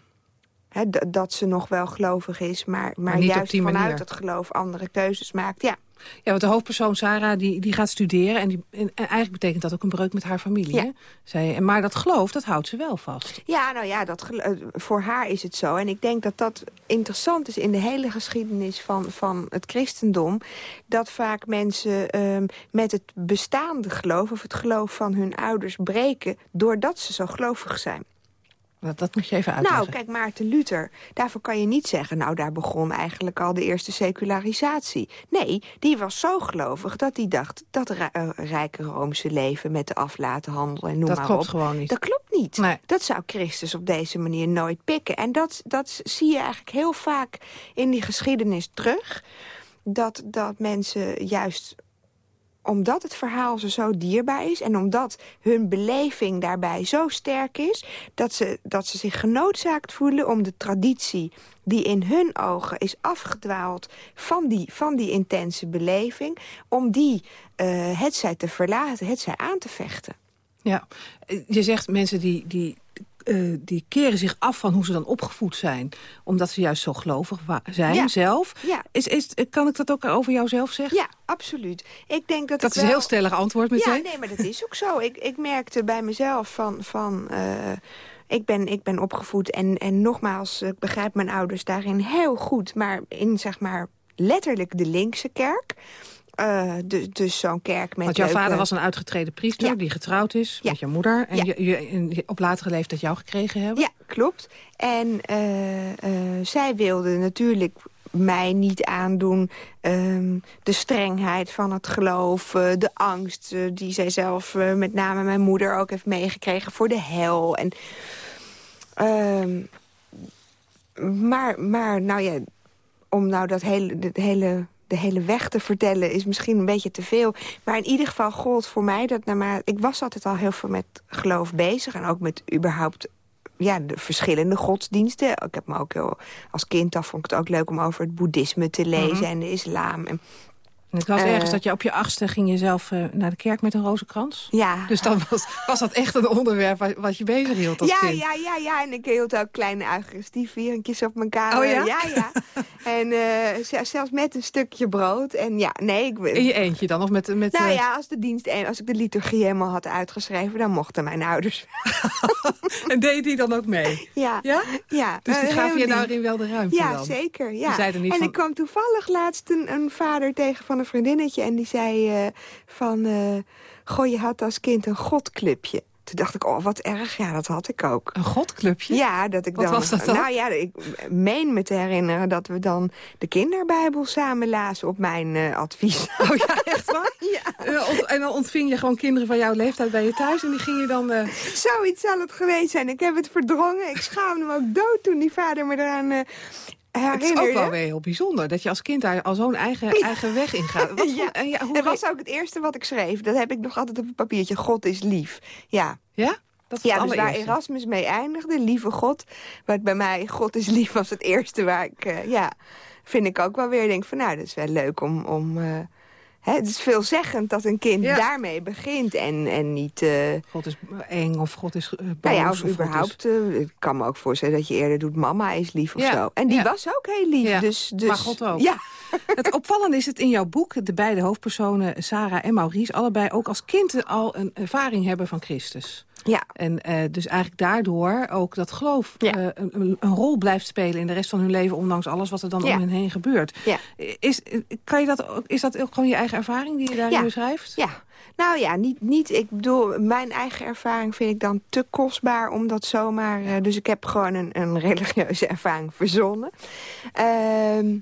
dat ze nog wel gelovig is, maar, maar, op juist vanuit manier. het geloof andere keuzes maakt. Ja, Ja, want de hoofdpersoon Sarah die, die gaat studeren. En, die, en, en eigenlijk betekent dat ook een breuk met haar familie. Ja. Zij, en- maar dat geloof, dat houdt ze wel vast. Ja, nou ja, dat, eh, voor haar is het zo. En ik denk dat dat interessant is in de hele geschiedenis van, van het christendom. Dat vaak mensen ehm, met het bestaande geloof... of het geloof van hun ouders breken... doordat ze zo gelovig zijn. Dat, dat moet je even uitleggen. Nou, kijk, Maarten Luther, daarvoor kan je niet zeggen... nou, daar begon eigenlijk al de eerste secularisatie. Nee, die was zo gelovig dat hij dacht... dat eh, rijke Roomse leven met de aflatenhandel en noem Dat maar klopt op... gewoon niet. Dat klopt niet. Nee. Dat zou Christus op deze manier nooit pikken. En dat, dat zie je eigenlijk heel vaak in die geschiedenis terug. Dat, dat mensen juist omdat het verhaal ze zo dierbaar is... en omdat hun beleving daarbij zo sterk is... dat ze, dat ze zich genoodzaakt voelen om de traditie... die in hun ogen is afgedwaald van die, van die intense beleving... om die uh, het zij te verlaten, het zij aan te vechten. Ja, je zegt mensen die, die, uh, die keren zich af van hoe ze dan opgevoed zijn. Omdat ze juist zo gelovig zijn Ja. zelf. Ja. Is, is, kan ik dat ook over jou zelf zeggen? Ja, absoluut. Ik denk dat Dat is een heel stellig antwoord meteen. Ja, nee, maar dat is ook zo. <laughs> Ik, ik merkte bij mezelf van... van uh, ik, ben, ik ben opgevoed en, en nogmaals, ik begrijp mijn ouders daarin heel goed. Maar in, zeg maar, letterlijk de linkse kerk. Uh, dus dus zo'n kerk met Want jouw leuke- vader was een uitgetreden priester Ja. die getrouwd is Ja. met je moeder. En Ja. je, je, op latere leeftijd jou gekregen hebben. Ja, klopt. En uh, uh, zij wilde natuurlijk mij niet aandoen um, de strengheid van het geloof, de angst die zij zelf, met name mijn moeder, ook heeft meegekregen voor de hel. En, um, maar, maar, nou ja, om nou dat hele, dat hele, de hele weg te vertellen is misschien een beetje te veel. Maar in ieder geval gold voor mij dat, nou maar, ik was altijd al heel veel met geloof bezig en ook met überhaupt ja, de verschillende godsdiensten. Ik heb me ook heel, als kind af vond ik het ook leuk om over het boeddhisme te lezen Mhm. en de islam. En, En het was Eh, ergens dat je op je achtste ging je zelf uh, naar de kerk met een rozenkrans. ja. Dus dan was, was dat echt een onderwerp wat, wat je bezig hield als ja, kind. ja, ja, ja. En ik hield ook kleine augustievierinkjes op mijn kamer. Oh ja? Ja, ja. <laughs> en uh, z- zelfs met een stukje brood. En ja, nee. Ik, In je eentje dan? Of met, met, nou ja, als de dienst, als ik de liturgie helemaal had uitgeschreven, dan mochten mijn ouders. <laughs> En deed die dan ook mee? ja. Ja? ja. Dus die eh, gaven heel je daarin wel de ruimte Ja, dan? zeker. Ja. en van- ik kwam toevallig laatst een, een vader tegen van een vriendinnetje... en die zei uh, van... Uh, goh, je had als kind een godclubje. Toen dacht ik, oh, wat erg. Ja, dat had ik ook. Een godclubje? Ja, dat ik Wat dan... was dat dan? Nou ja, ik meen me te herinneren dat we dan de kinderbijbel samen lazen op mijn uh, advies. <laughs> Oh ja, <laughs> echt waar? ja. Uh, en dan ontving je gewoon kinderen van jouw leeftijd bij je thuis... en die ging je dan... Uh... Zoiets zal het geweest zijn. Ik heb het verdrongen. Ik schaamde me ook dood toen die vader me eraan... Het is ook wel weer heel bijzonder dat je als kind daar al zo'n eigen, eigen weg in gaat. Wat <laughs> ja. hoe het was ook het eerste wat ik schreef. Dat heb ik nog altijd op een papiertje. God is lief. Ja. Ja? Dat is ja, dus waar. Erasmus mee eindigde, lieve God. Wat bij mij, God is lief, was het eerste waar ik... Uh, ja, vind ik ook wel weer denk van... Nou, dat is wel leuk om... om uh, het is veelzeggend dat een kind Ja. daarmee begint en, en niet... Uh, God is eng of God is uh, boos. nou ja, of überhaupt... uh, ik kan me ook voorstellen dat je eerder doet... mama is lief of Ja, zo. En die was ook heel lief. Dus, dus, maar God ook. Ja, <laughs> Het opvallende is het in jouw boek, de beide hoofdpersonen, Sarah en Maurice, allebei ook als kind al een ervaring hebben van Christus. Ja. En eh, dus eigenlijk daardoor ook dat geloof Ja. eh, een, een rol blijft spelen in de rest van hun leven, ondanks alles wat er dan Ja. om hen heen gebeurt. Ja. Is, kan je dat, ook- is dat ook gewoon je eigen ervaring die je daarin beschrijft? Ja, nou ja, niet, niet. Ik bedoel, mijn eigen ervaring vind ik dan te kostbaar om dat zomaar... eh, dus ik heb gewoon een, een religieuze ervaring verzonnen. Ehm,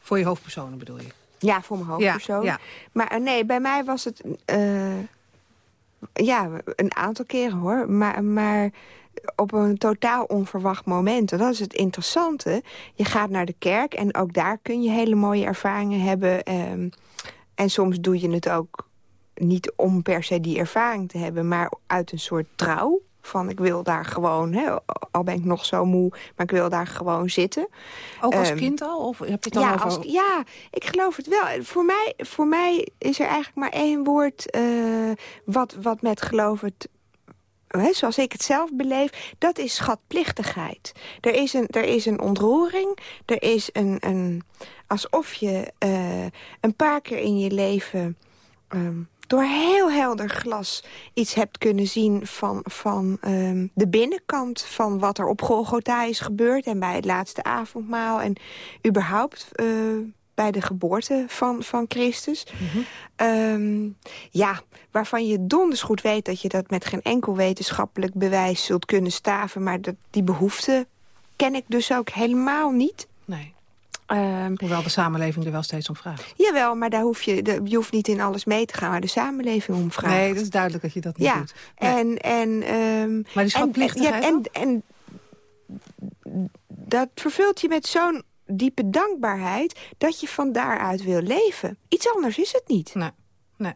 Voor je hoofdpersonen bedoel je? Ja, voor mijn hoofdpersoon. Maar eh, nee, bij mij was het... ja, een aantal keren hoor. Maar, maar op een totaal onverwacht moment. En dat is het interessante. Je gaat naar de kerk en ook daar kun je hele mooie ervaringen hebben. ehm, en soms doe je het ook niet om per se die ervaring te hebben... maar uit een soort trouw. Van ik wil daar gewoon, hè, al ben ik nog zo moe... maar ik wil daar gewoon zitten. Ook als Ehm, kind al? Of heb je het dan ja, over... als, ja, ik geloof het wel. Voor mij, voor mij is er eigenlijk maar één woord eh, wat, wat met geloof het hè, zoals ik het zelf beleef, dat is schatplichtigheid. Er is een, er is een ontroering, er is een... een alsof je eh, een paar keer in je leven... ehm, door heel helder glas iets hebt kunnen zien van, van ehm, de binnenkant... van wat er op Golgotha is gebeurd en bij het laatste avondmaal... en überhaupt eh, bij de geboorte van, van Christus. Ehm, ja, waarvan je donders goed weet dat je dat met geen enkel wetenschappelijk bewijs zult kunnen staven. Maar dat, die behoefte ken ik dus ook helemaal niet. Ehm, Hoewel de samenleving er wel steeds om vraagt. jawel, maar daar hoef je, de- je hoeft niet in alles mee te gaan waar de samenleving om vraagt. Nee, dat is duidelijk dat je dat niet ja, doet. Nee. en... en ehm, Maar die en, schatplichtigheid ja, en, en dat vervult je met zo'n diepe dankbaarheid... dat je van daaruit wil leven. Iets anders is het niet. Nee, nee.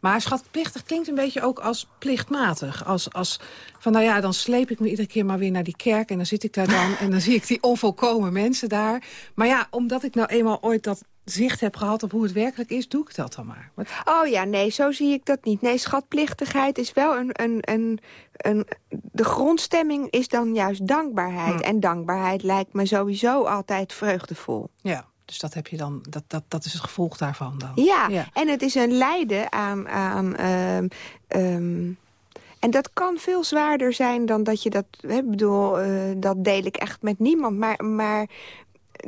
Maar schatplichtig klinkt een beetje ook als plichtmatig. Als, als van, nou ja, dan sleep ik me iedere keer maar weer naar die kerk... en dan zit ik daar dan en dan zie ik die onvolkomen mensen daar. Maar ja, omdat ik nou eenmaal ooit dat zicht heb gehad op hoe het werkelijk is... doe ik dat dan maar. Wat- Oh ja, nee, zo zie ik dat niet. Nee, schatplichtigheid is wel een... een, een, een de grondstemming is dan juist dankbaarheid. Hm. En dankbaarheid lijkt me sowieso altijd vreugdevol. Ja, dus dat, heb je dan, dat, dat, dat is het gevolg daarvan dan. Ja, en het is een lijden aan... aan ehm, ehm, en dat kan veel zwaarder zijn dan dat je dat... Ik bedoel, eh, dat deel ik echt met niemand. Maar, maar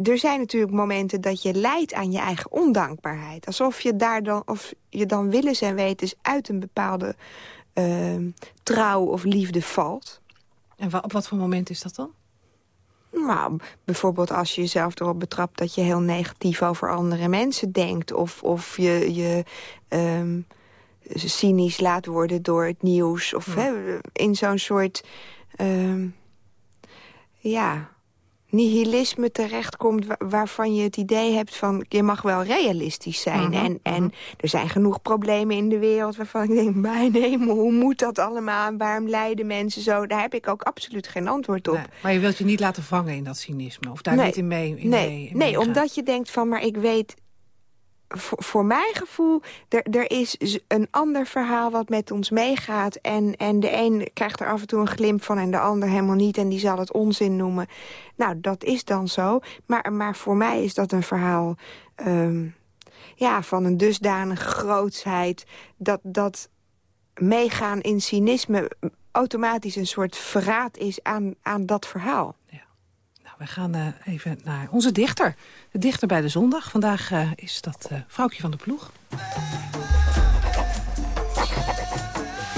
er zijn natuurlijk momenten dat je lijdt aan je eigen ondankbaarheid. Alsof je daar dan, of je dan willens en wetens uit een bepaalde ehm, trouw of liefde valt. En op wat voor moment is dat dan? Nou, bijvoorbeeld als je jezelf erop betrapt dat je heel negatief over andere mensen denkt. Of, of je je ehm, cynisch laat worden door het nieuws. Of in zo'n soort ehm, ja, nihilisme terechtkomt... wa- waarvan je het idee hebt van je mag wel realistisch zijn. Mhm, en, en er zijn genoeg problemen in de wereld waarvan ik denk... <laughs> mijn hemel, hoe moet dat allemaal? Waarom lijden mensen zo? Daar heb ik ook absoluut geen antwoord op. Nee, maar je wilt je niet laten vangen in dat cynisme. Of daar Nee, niet in mee in nee, mee- in nee omdat je denkt van, maar ik weet... Voor, voor mijn gevoel, er, er is een ander verhaal wat met ons meegaat. En, en de een krijgt er af en toe een glimp van en de ander helemaal niet. En die zal het onzin noemen. Nou, dat is dan zo. Maar, maar voor mij is dat een verhaal ehm, ja, van een dusdanige grootsheid... dat, dat meegaan in cynisme automatisch een soort verraad is aan, aan dat verhaal. We gaan eh, even naar onze dichter. De dichter bij de zondag. Vandaag eh, is dat eh Vrouwtje van de Ploeg.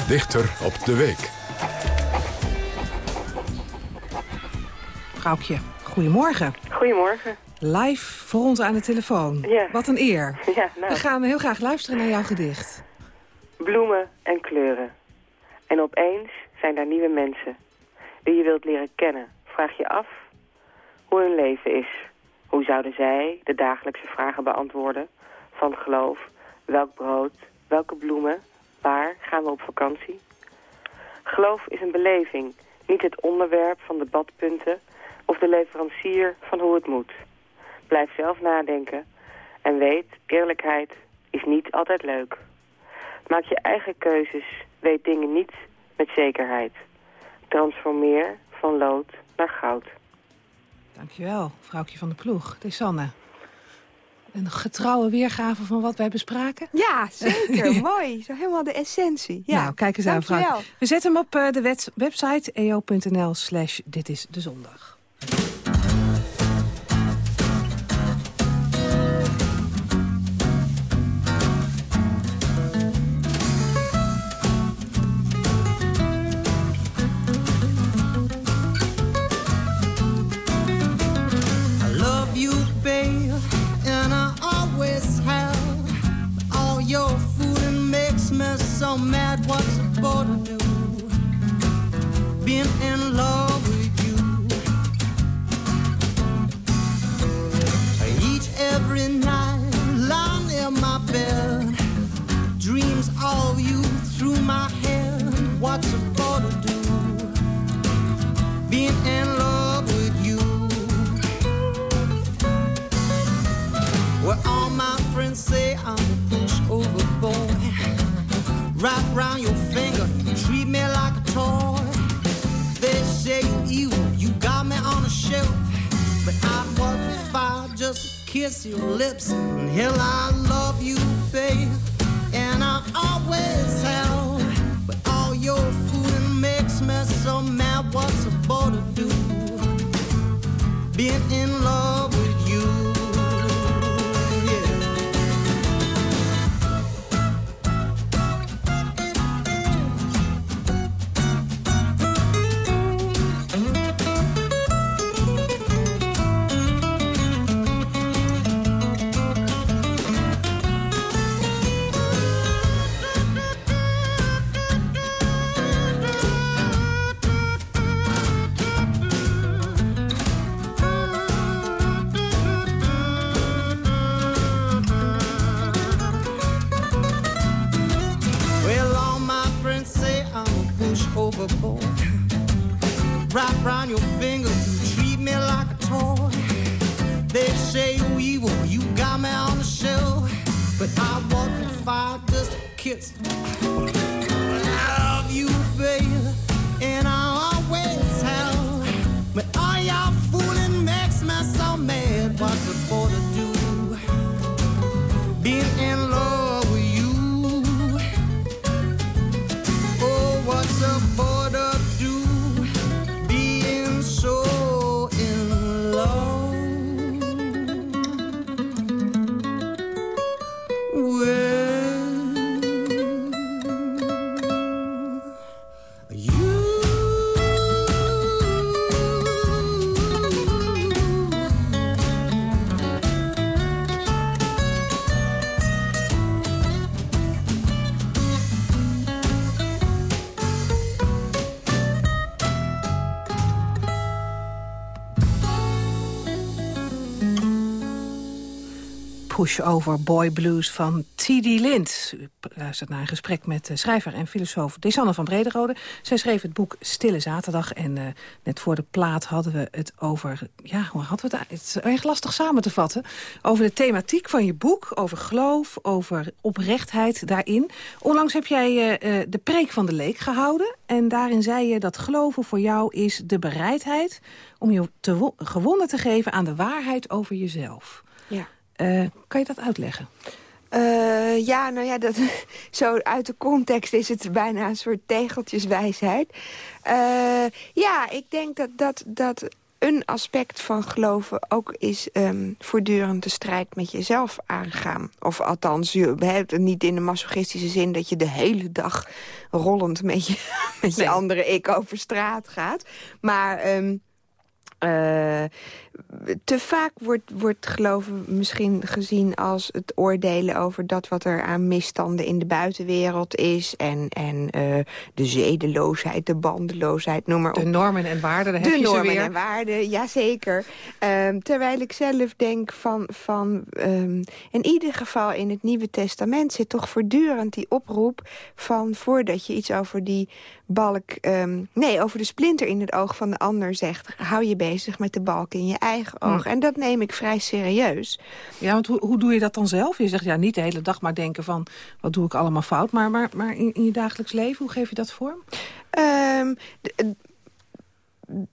Dichter op de week. Vrouwtje, goedemorgen. Goedemorgen. Live voor ons aan de telefoon. Ja. Wat een eer. <laughs> Ja, nou, We gaan heel graag luisteren naar jouw gedicht. bloemen en kleuren. En opeens zijn daar nieuwe mensen. Die je wilt leren kennen. Vraag je af hoe hun leven is. Hoe zouden zij de dagelijkse vragen beantwoorden? Van geloof, welk brood, welke bloemen, waar gaan we op vakantie? Geloof is een beleving, niet het onderwerp van debatpunten of de leverancier van hoe het moet. Blijf zelf nadenken en weet, eerlijkheid is niet altijd leuk. Maak je eigen keuzes, weet dingen niet met zekerheid. Transformeer van lood naar goud. Dankjewel, vrouwtje van de Ploeg. Het is Sanne. Een getrouwe weergave van wat wij bespraken? Ja, zeker. <laughs> Mooi. Zo helemaal de essentie. Ja. nou, kijk eens aan, vrouw. We zetten hem op eh, de website eo.nl slash dit is de zondag. Supposed to do? Being in love with you. Each every night, your lips. And hell, I love you, babe. And I always have. But all your fooling makes me so mad. What's a boy to do? Being in Pushover Boy Blues van T.D. Lind. U luistert naar een gesprek met de schrijver en filosoof Desanne van Brederode. Zij schreef het boek Stille Zaterdag. En eh, net voor de plaat hadden we het over... Ja, hoe hadden we het? Het is erg lastig samen te vatten. Over de thematiek van je boek, over geloof, over oprechtheid daarin. Onlangs heb jij eh, eh, de preek van de leek gehouden. En daarin zei je dat geloven voor jou is de bereidheid... om je te wo- gewonnen te geven aan de waarheid over jezelf. Ja. Eh, kan je dat uitleggen? Eh, ja, nou ja, dat, <laughs> zo uit de context is het bijna een soort tegeltjeswijsheid. Eh, ja, ik denk dat, dat, dat een aspect van geloven ook is ehm, voortdurend de strijd met jezelf aangaan. Of althans, je het niet in de masochistische zin dat je de hele dag rollend met je, <laughs> met je andere ik over straat gaat. Maar... ehm, eh, te vaak wordt, wordt geloven misschien gezien als het oordelen over dat wat er aan misstanden in de buitenwereld is. En, en eh, de zedeloosheid, de bandeloosheid, noem maar op. De normen en waarden, daar De heb je normen weer. en waarden, jazeker. Ehm terwijl ik zelf denk van... van ehm, in ieder geval in het Nieuwe Testament zit toch voortdurend die oproep... van voordat je iets over die balk... ehm, nee, over de splinter in het oog van de ander zegt... hou je bezig met de balk in je eigen oog. Hm. En dat neem ik vrij serieus. Ja, want hoe, hoe doe je dat dan zelf? Je zegt ja, niet de hele dag maar denken van... wat doe ik allemaal fout? Maar, maar, maar in, in je dagelijks leven, hoe geef je dat vorm? Ehm, d-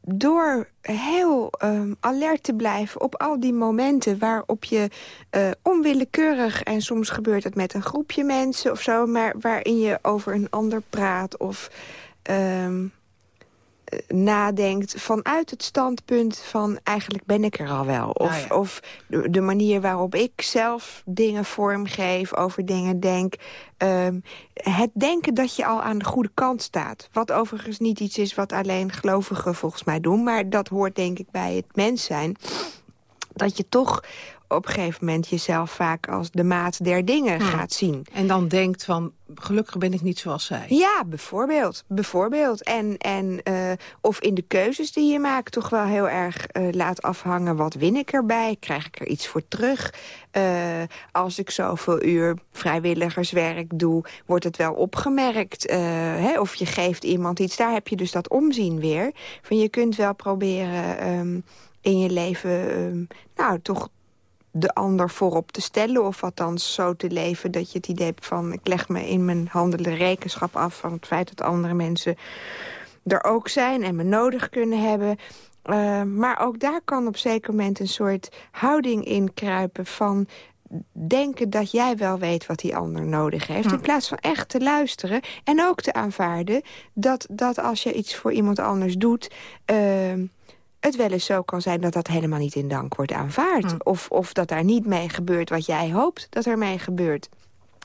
door heel ehm, alert te blijven op al die momenten waarop je eh, onwillekeurig... en soms gebeurt het met een groepje mensen of zo... maar waarin je over een ander praat of ehm, eh, nadenkt... vanuit het standpunt van eigenlijk ben ik er al wel. Of, Ah, ja. of de, de manier waarop ik zelf dingen vormgeef, over dingen denk... Ehm, het denken dat je al aan de goede kant staat. Wat overigens niet iets is wat alleen gelovigen volgens mij doen... maar dat hoort denk ik bij het mens zijn. dat je toch op een gegeven moment jezelf vaak als de maat der dingen gaat zien. En dan denkt van, gelukkig ben ik niet zoals zij. Ja, bijvoorbeeld. bijvoorbeeld. En, en, uh, of in de keuzes die je maakt toch wel heel erg uh, laat afhangen... wat win ik erbij? Krijg ik er iets voor terug? Uh, als ik zoveel uur vrijwilligerswerk doe, wordt het wel opgemerkt. Hè? Of je geeft iemand iets. Daar heb je dus dat omzien weer. Van je kunt wel proberen... Um, in je leven um, nou, toch de ander voorop te stellen... of althans zo te leven dat je het idee hebt van... ik leg me in mijn handelen rekenschap af van het feit dat andere mensen er ook zijn... en me nodig kunnen hebben... Uh, maar ook daar kan op zeker moment een soort houding in kruipen van denken dat jij wel weet wat die ander nodig heeft... in plaats van echt te luisteren en ook te aanvaarden... dat, dat als je iets voor iemand anders doet... Uh, het wel eens zo kan zijn dat dat helemaal niet in dank wordt aanvaard. Hmm. Of, of dat daar niet mee gebeurt wat jij hoopt dat er mee gebeurt.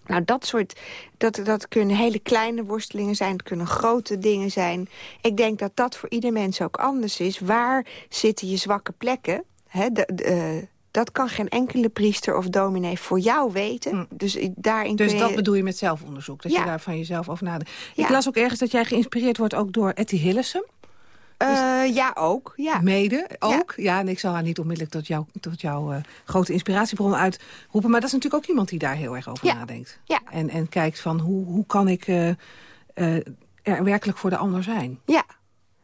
Nou, dat soort, dat, dat kunnen hele kleine worstelingen zijn, het kunnen grote dingen zijn. Ik denk dat dat voor ieder mens ook anders is. Waar zitten je zwakke plekken? He, de, de, uh, dat kan geen enkele priester of dominee voor jou weten. Hmm. Dus, daarin dus kun dat je... bedoel je met zelfonderzoek? Dat Ja. je daar van jezelf over nadenkt. Ja. Ik las ook ergens dat jij geïnspireerd wordt ook door Etty Hillesum. Eh, ja, ook. Ja. Mede, ook. Ja, en ik zal haar niet onmiddellijk tot, jou, tot jouw eh, grote inspiratiebron uitroepen. Maar dat is natuurlijk ook iemand die daar heel erg over Ja. nadenkt. Ja. En, en kijkt van hoe, hoe kan ik eh, er werkelijk voor de ander zijn. Ja,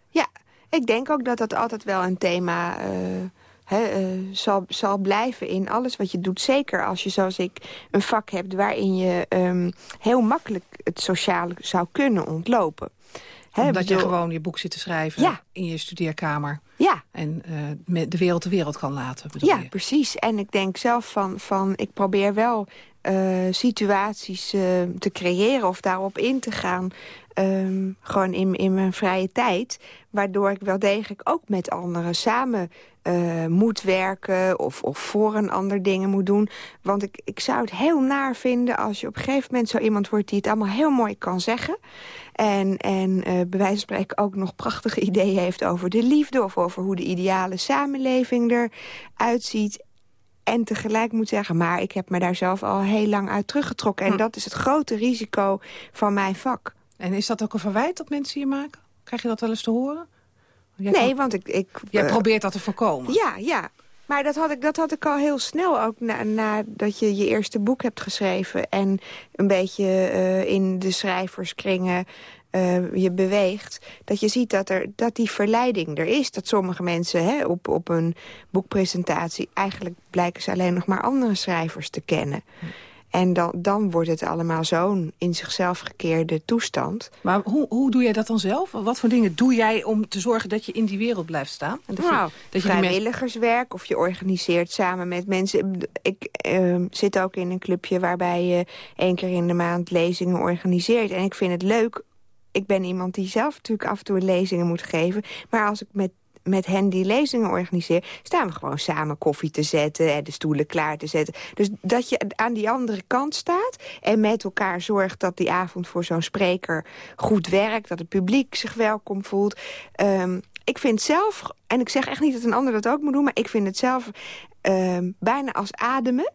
ja. Ik denk ook dat dat altijd wel een thema zal, zal blijven in alles wat je doet. Zeker als je, zoals ik, een vak hebt waarin je ehm, heel makkelijk het sociale zou kunnen ontlopen. Hè, Omdat je gewoon je boek zit te schrijven Ja. in je studeerkamer. Ja. En met de wereld de wereld kan laten, bedoel Ja, je? precies. En ik denk zelf van, van ik probeer wel eh, situaties eh, te creëren of daarop in te gaan. ehm, gewoon in, in mijn vrije tijd. Waardoor ik wel degelijk ook met anderen samen eh, moet werken... Of, of voor een ander dingen moet doen. Want ik, ik zou het heel naar vinden als je op een gegeven moment zo iemand wordt... die het allemaal heel mooi kan zeggen. En, en eh, bij wijze van spreken ook nog prachtige <laughs> ideeën heeft over de liefde... of over hoe de ideale samenleving eruit ziet. En tegelijk moet zeggen, maar ik heb me daar zelf al heel lang uit teruggetrokken. En dat is het grote risico van mijn vak. En is dat ook een verwijt dat mensen je maken? Krijg je dat wel eens te horen? Jij nee, want ik... ik Jij eh, probeert dat te voorkomen. Ja, ja. Maar dat had ik, dat had ik al heel snel, ook na- nadat je je eerste boek hebt geschreven... en een beetje eh, in de schrijverskringen eh, je beweegt... dat je ziet dat, er, dat die verleiding er is. Dat sommige mensen hè, op, op een boekpresentatie... eigenlijk blijken ze alleen nog maar andere schrijvers te kennen. En dan, dan wordt het allemaal zo'n in zichzelf gekeerde toestand. Maar hoe, hoe doe jij dat dan zelf? Wat voor dingen doe jij om te zorgen dat je in die wereld blijft staan? Je- Nou, dat je mensen- vrijwilligerswerk of je organiseert samen met mensen. Ik ehm, zit ook in een clubje waarbij je één keer in de maand lezingen organiseert. En ik vind het leuk. Ik ben iemand die zelf natuurlijk af en toe lezingen moet geven. Maar als ik met met hen die lezingen organiseer... staan we gewoon samen koffie te zetten en de stoelen klaar te zetten. Dus dat je aan die andere kant staat... en met elkaar zorgt dat die avond voor zo'n spreker goed werkt... dat het publiek zich welkom voelt. Ehm, ik vind zelf, en ik zeg echt niet dat een ander dat ook moet doen... maar ik vind het zelf ehm, bijna als ademen.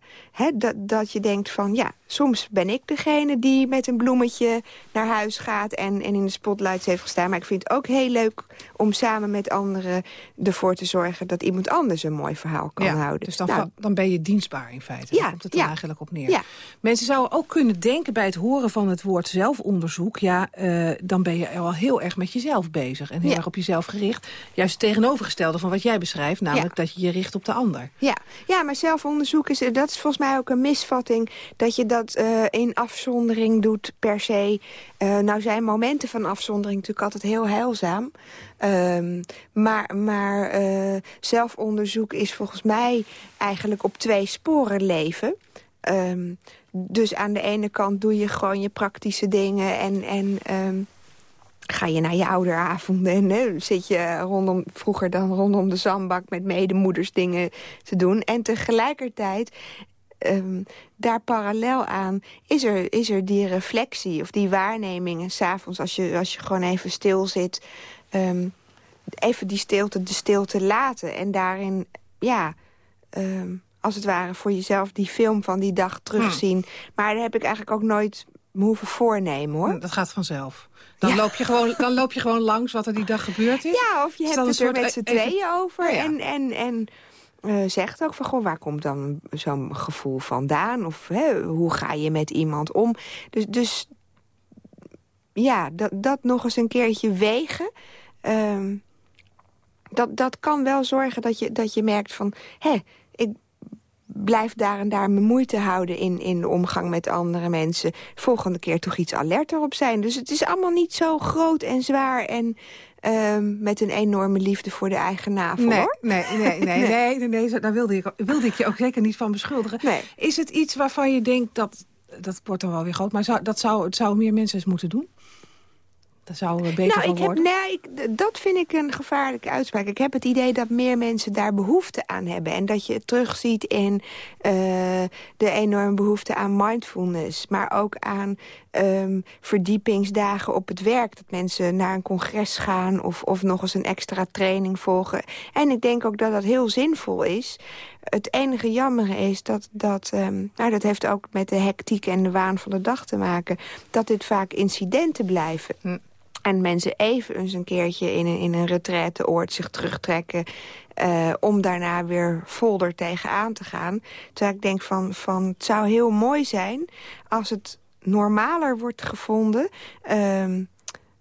Dat, dat je denkt van, ja, soms ben ik degene die met een bloemetje naar huis gaat... en, en in de spotlights heeft gestaan. Maar ik vind het ook heel leuk om samen met anderen ervoor te zorgen... dat iemand anders een mooi verhaal kan Ja, houden. Dus dan, Nou, dan ben je dienstbaar in feite. Ja, Daar komt het ja. eigenlijk op neer. Ja. Mensen zouden ook kunnen denken bij het horen van het woord zelfonderzoek... ja, eh, dan ben je al heel erg met jezelf bezig en heel erg op jezelf gericht. Juist het tegenovergestelde van wat jij beschrijft, namelijk dat je je richt op de ander. Ja, ja maar zelfonderzoek is, dat is volgens mij ook een misvatting... dat je dat eh, in afzondering doet per se. Eh, nou zijn momenten van afzondering natuurlijk altijd heel heilzaam. Ehm, maar maar eh, zelfonderzoek is volgens mij eigenlijk op twee sporen leven... Ehm, dus aan de ene kant doe je gewoon je praktische dingen en... en ehm, Ga je naar je ouderavonden en hè, zit je rondom, vroeger dan rondom de zandbak met medemoeders dingen te doen. En tegelijkertijd, ehm, daar parallel aan, is er, is er die reflectie of die waarnemingen s'avonds als je, als je gewoon even stil zit. ehm, even die stilte, de stilte laten en daarin, ja, ehm, als het ware voor jezelf die film van die dag terugzien. Maar daar heb ik eigenlijk ook nooit me hoeven voornemen, hoor. Dat gaat vanzelf. Dan, loop je gewoon, dan loop je gewoon langs wat er die dag gebeurd is? Ja, of je hebt het er met z'n even- tweeën over. Oh ja. En, en, en eh, zegt ook van, goh, waar komt dan zo'n gevoel vandaan? Of hè, hoe ga je met iemand om? Dus, dus ja, dat, dat nog eens een keertje wegen... ehm, dat, dat kan wel zorgen dat je, dat je merkt van... ik blijf daar en daar mijn moeite houden in, in de omgang met andere mensen. Volgende keer toch iets alerter op zijn. Dus het is allemaal niet zo groot en zwaar... en ehm, met een enorme liefde voor de eigen navel, Nee, hoor. nee, nee, <laughs> nee, nee, nee, nee, daar wilde ik, wilde ik je ook zeker niet van beschuldigen. Is het iets waarvan je denkt dat, dat wordt dan wel weer groot, maar zou, dat zou, het zou meer mensen eens moeten doen? Dat zou er beter nou, ik heb, worden? nee, ik, dat vind ik een gevaarlijke uitspraak. Ik heb het idee dat meer mensen daar behoefte aan hebben. En dat je het terugziet in eh, de enorme behoefte aan mindfulness. Maar ook aan ehm, verdiepingsdagen op het werk. Dat mensen naar een congres gaan of, of nog eens een extra training volgen. En ik denk ook dat dat heel zinvol is. Het enige jammer is dat, dat ehm, nou, dat heeft ook met de hectiek en de waan van de dag te maken... dat dit vaak incidenten blijven. En mensen even eens een keertje in een, in een retraiteoord zich terugtrekken... eh, om daarna weer volder tegenaan te gaan. Terwijl ik denk van, van het zou heel mooi zijn als het normaler wordt gevonden... ehm,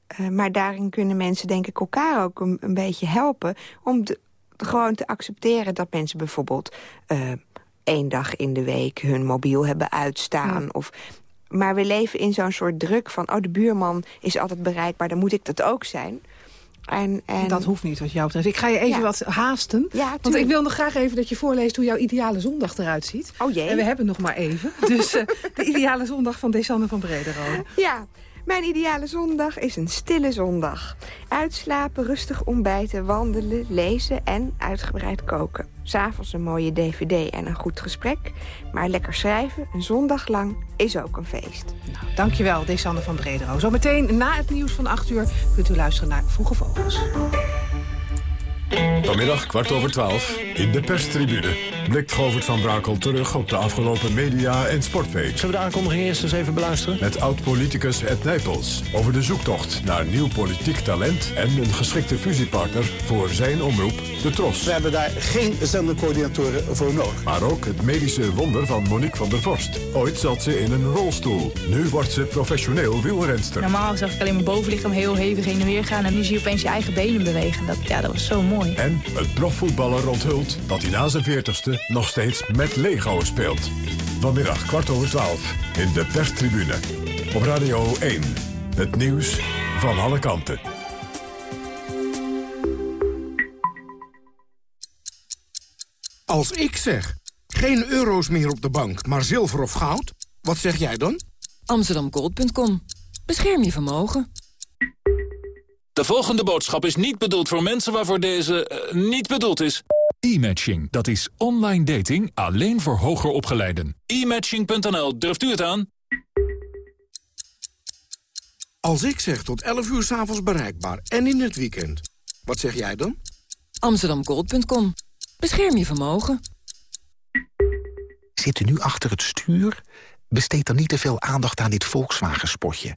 eh, maar daarin kunnen mensen denk ik elkaar ook een, een beetje helpen... om de, gewoon te accepteren dat mensen bijvoorbeeld... eh, één dag in de week hun mobiel hebben uitstaan... Of, maar we leven in zo'n soort druk van... oh, de buurman is altijd bereikbaar, dan moet ik dat ook zijn. En, en... Dat hoeft niet wat jou betreft. Ik ga je even Ja. wat haasten. want ik wil nog graag even dat je voorleest hoe jouw ideale zondag eruit ziet. Oh jee. En we hebben nog maar even. <laughs> Dus eh, de ideale zondag van Desanne van Brederode. Ja, mijn ideale zondag is een stille zondag. Uitslapen, rustig ontbijten, wandelen, lezen en uitgebreid koken. S'avonds een mooie dvd en een goed gesprek. Maar lekker schrijven, een zondag lang, is ook een feest. Dankjewel, Desanne van Bredero. Zometeen na het nieuws van 8 uur kunt u luisteren naar Vroege Vogels. Vanmiddag kwart over twaalf in de perstribune. Blikt Govert van Brakel terug op de afgelopen media- en sportweek. Zullen we de aankondiging eerst eens even beluisteren? Met oud-politicus Ed Nijpels over de zoektocht naar nieuw politiek talent... en een geschikte fusiepartner voor zijn omroep, De Tros. We hebben daar geen zendercoördinatoren voor nodig. Maar ook het medische wonder van Monique van der Vorst. Ooit zat ze in een rolstoel. Nu wordt ze professioneel wielrenster. Normaal zag ik alleen mijn bovenlichaam heel hevig heen en weer gaan. En nu zie je opeens je eigen benen bewegen. Dat, ja, dat was zo mooi. En het profvoetballer onthult dat hij na zijn veertigste nog steeds met Lego speelt. Vanmiddag kwart over twaalf in de perstribune. Op Radio 1. Het nieuws van alle kanten. Als ik zeg, geen euro's meer op de bank, maar zilver of goud, wat zeg jij dan? Amsterdamgold.com. Bescherm je vermogen. De volgende boodschap is niet bedoeld voor mensen waarvoor deze eh, niet bedoeld is. E-matching, dat is online dating alleen voor hoger opgeleiden. E-matching.nl, durft u het aan? Als ik zeg tot 11 uur s'avonds bereikbaar en in het weekend, wat zeg jij dan? Amsterdamgold.com. Bescherm je vermogen. Zit u nu achter het stuur? Besteed dan niet te veel aandacht aan dit Volkswagen-spotje.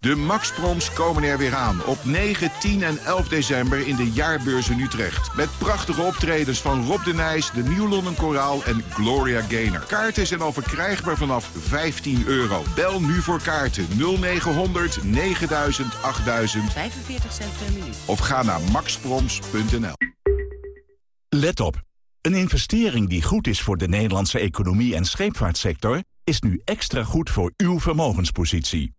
De Max Proms komen er weer aan op 9, 10 en 11 december in de jaarbeurs in Utrecht. Met prachtige optredens van Rob de Nijs, de Nieuw London Koraal en Gloria Gaynor. Kaarten zijn al verkrijgbaar vanaf 15 euro. Bel nu voor kaarten 0900 9000 8000 45 cent per minuut. of ga naar maxproms.nl. Let op. Een investering die goed is voor de Nederlandse economie en scheepvaartsector... is nu extra goed voor uw vermogenspositie.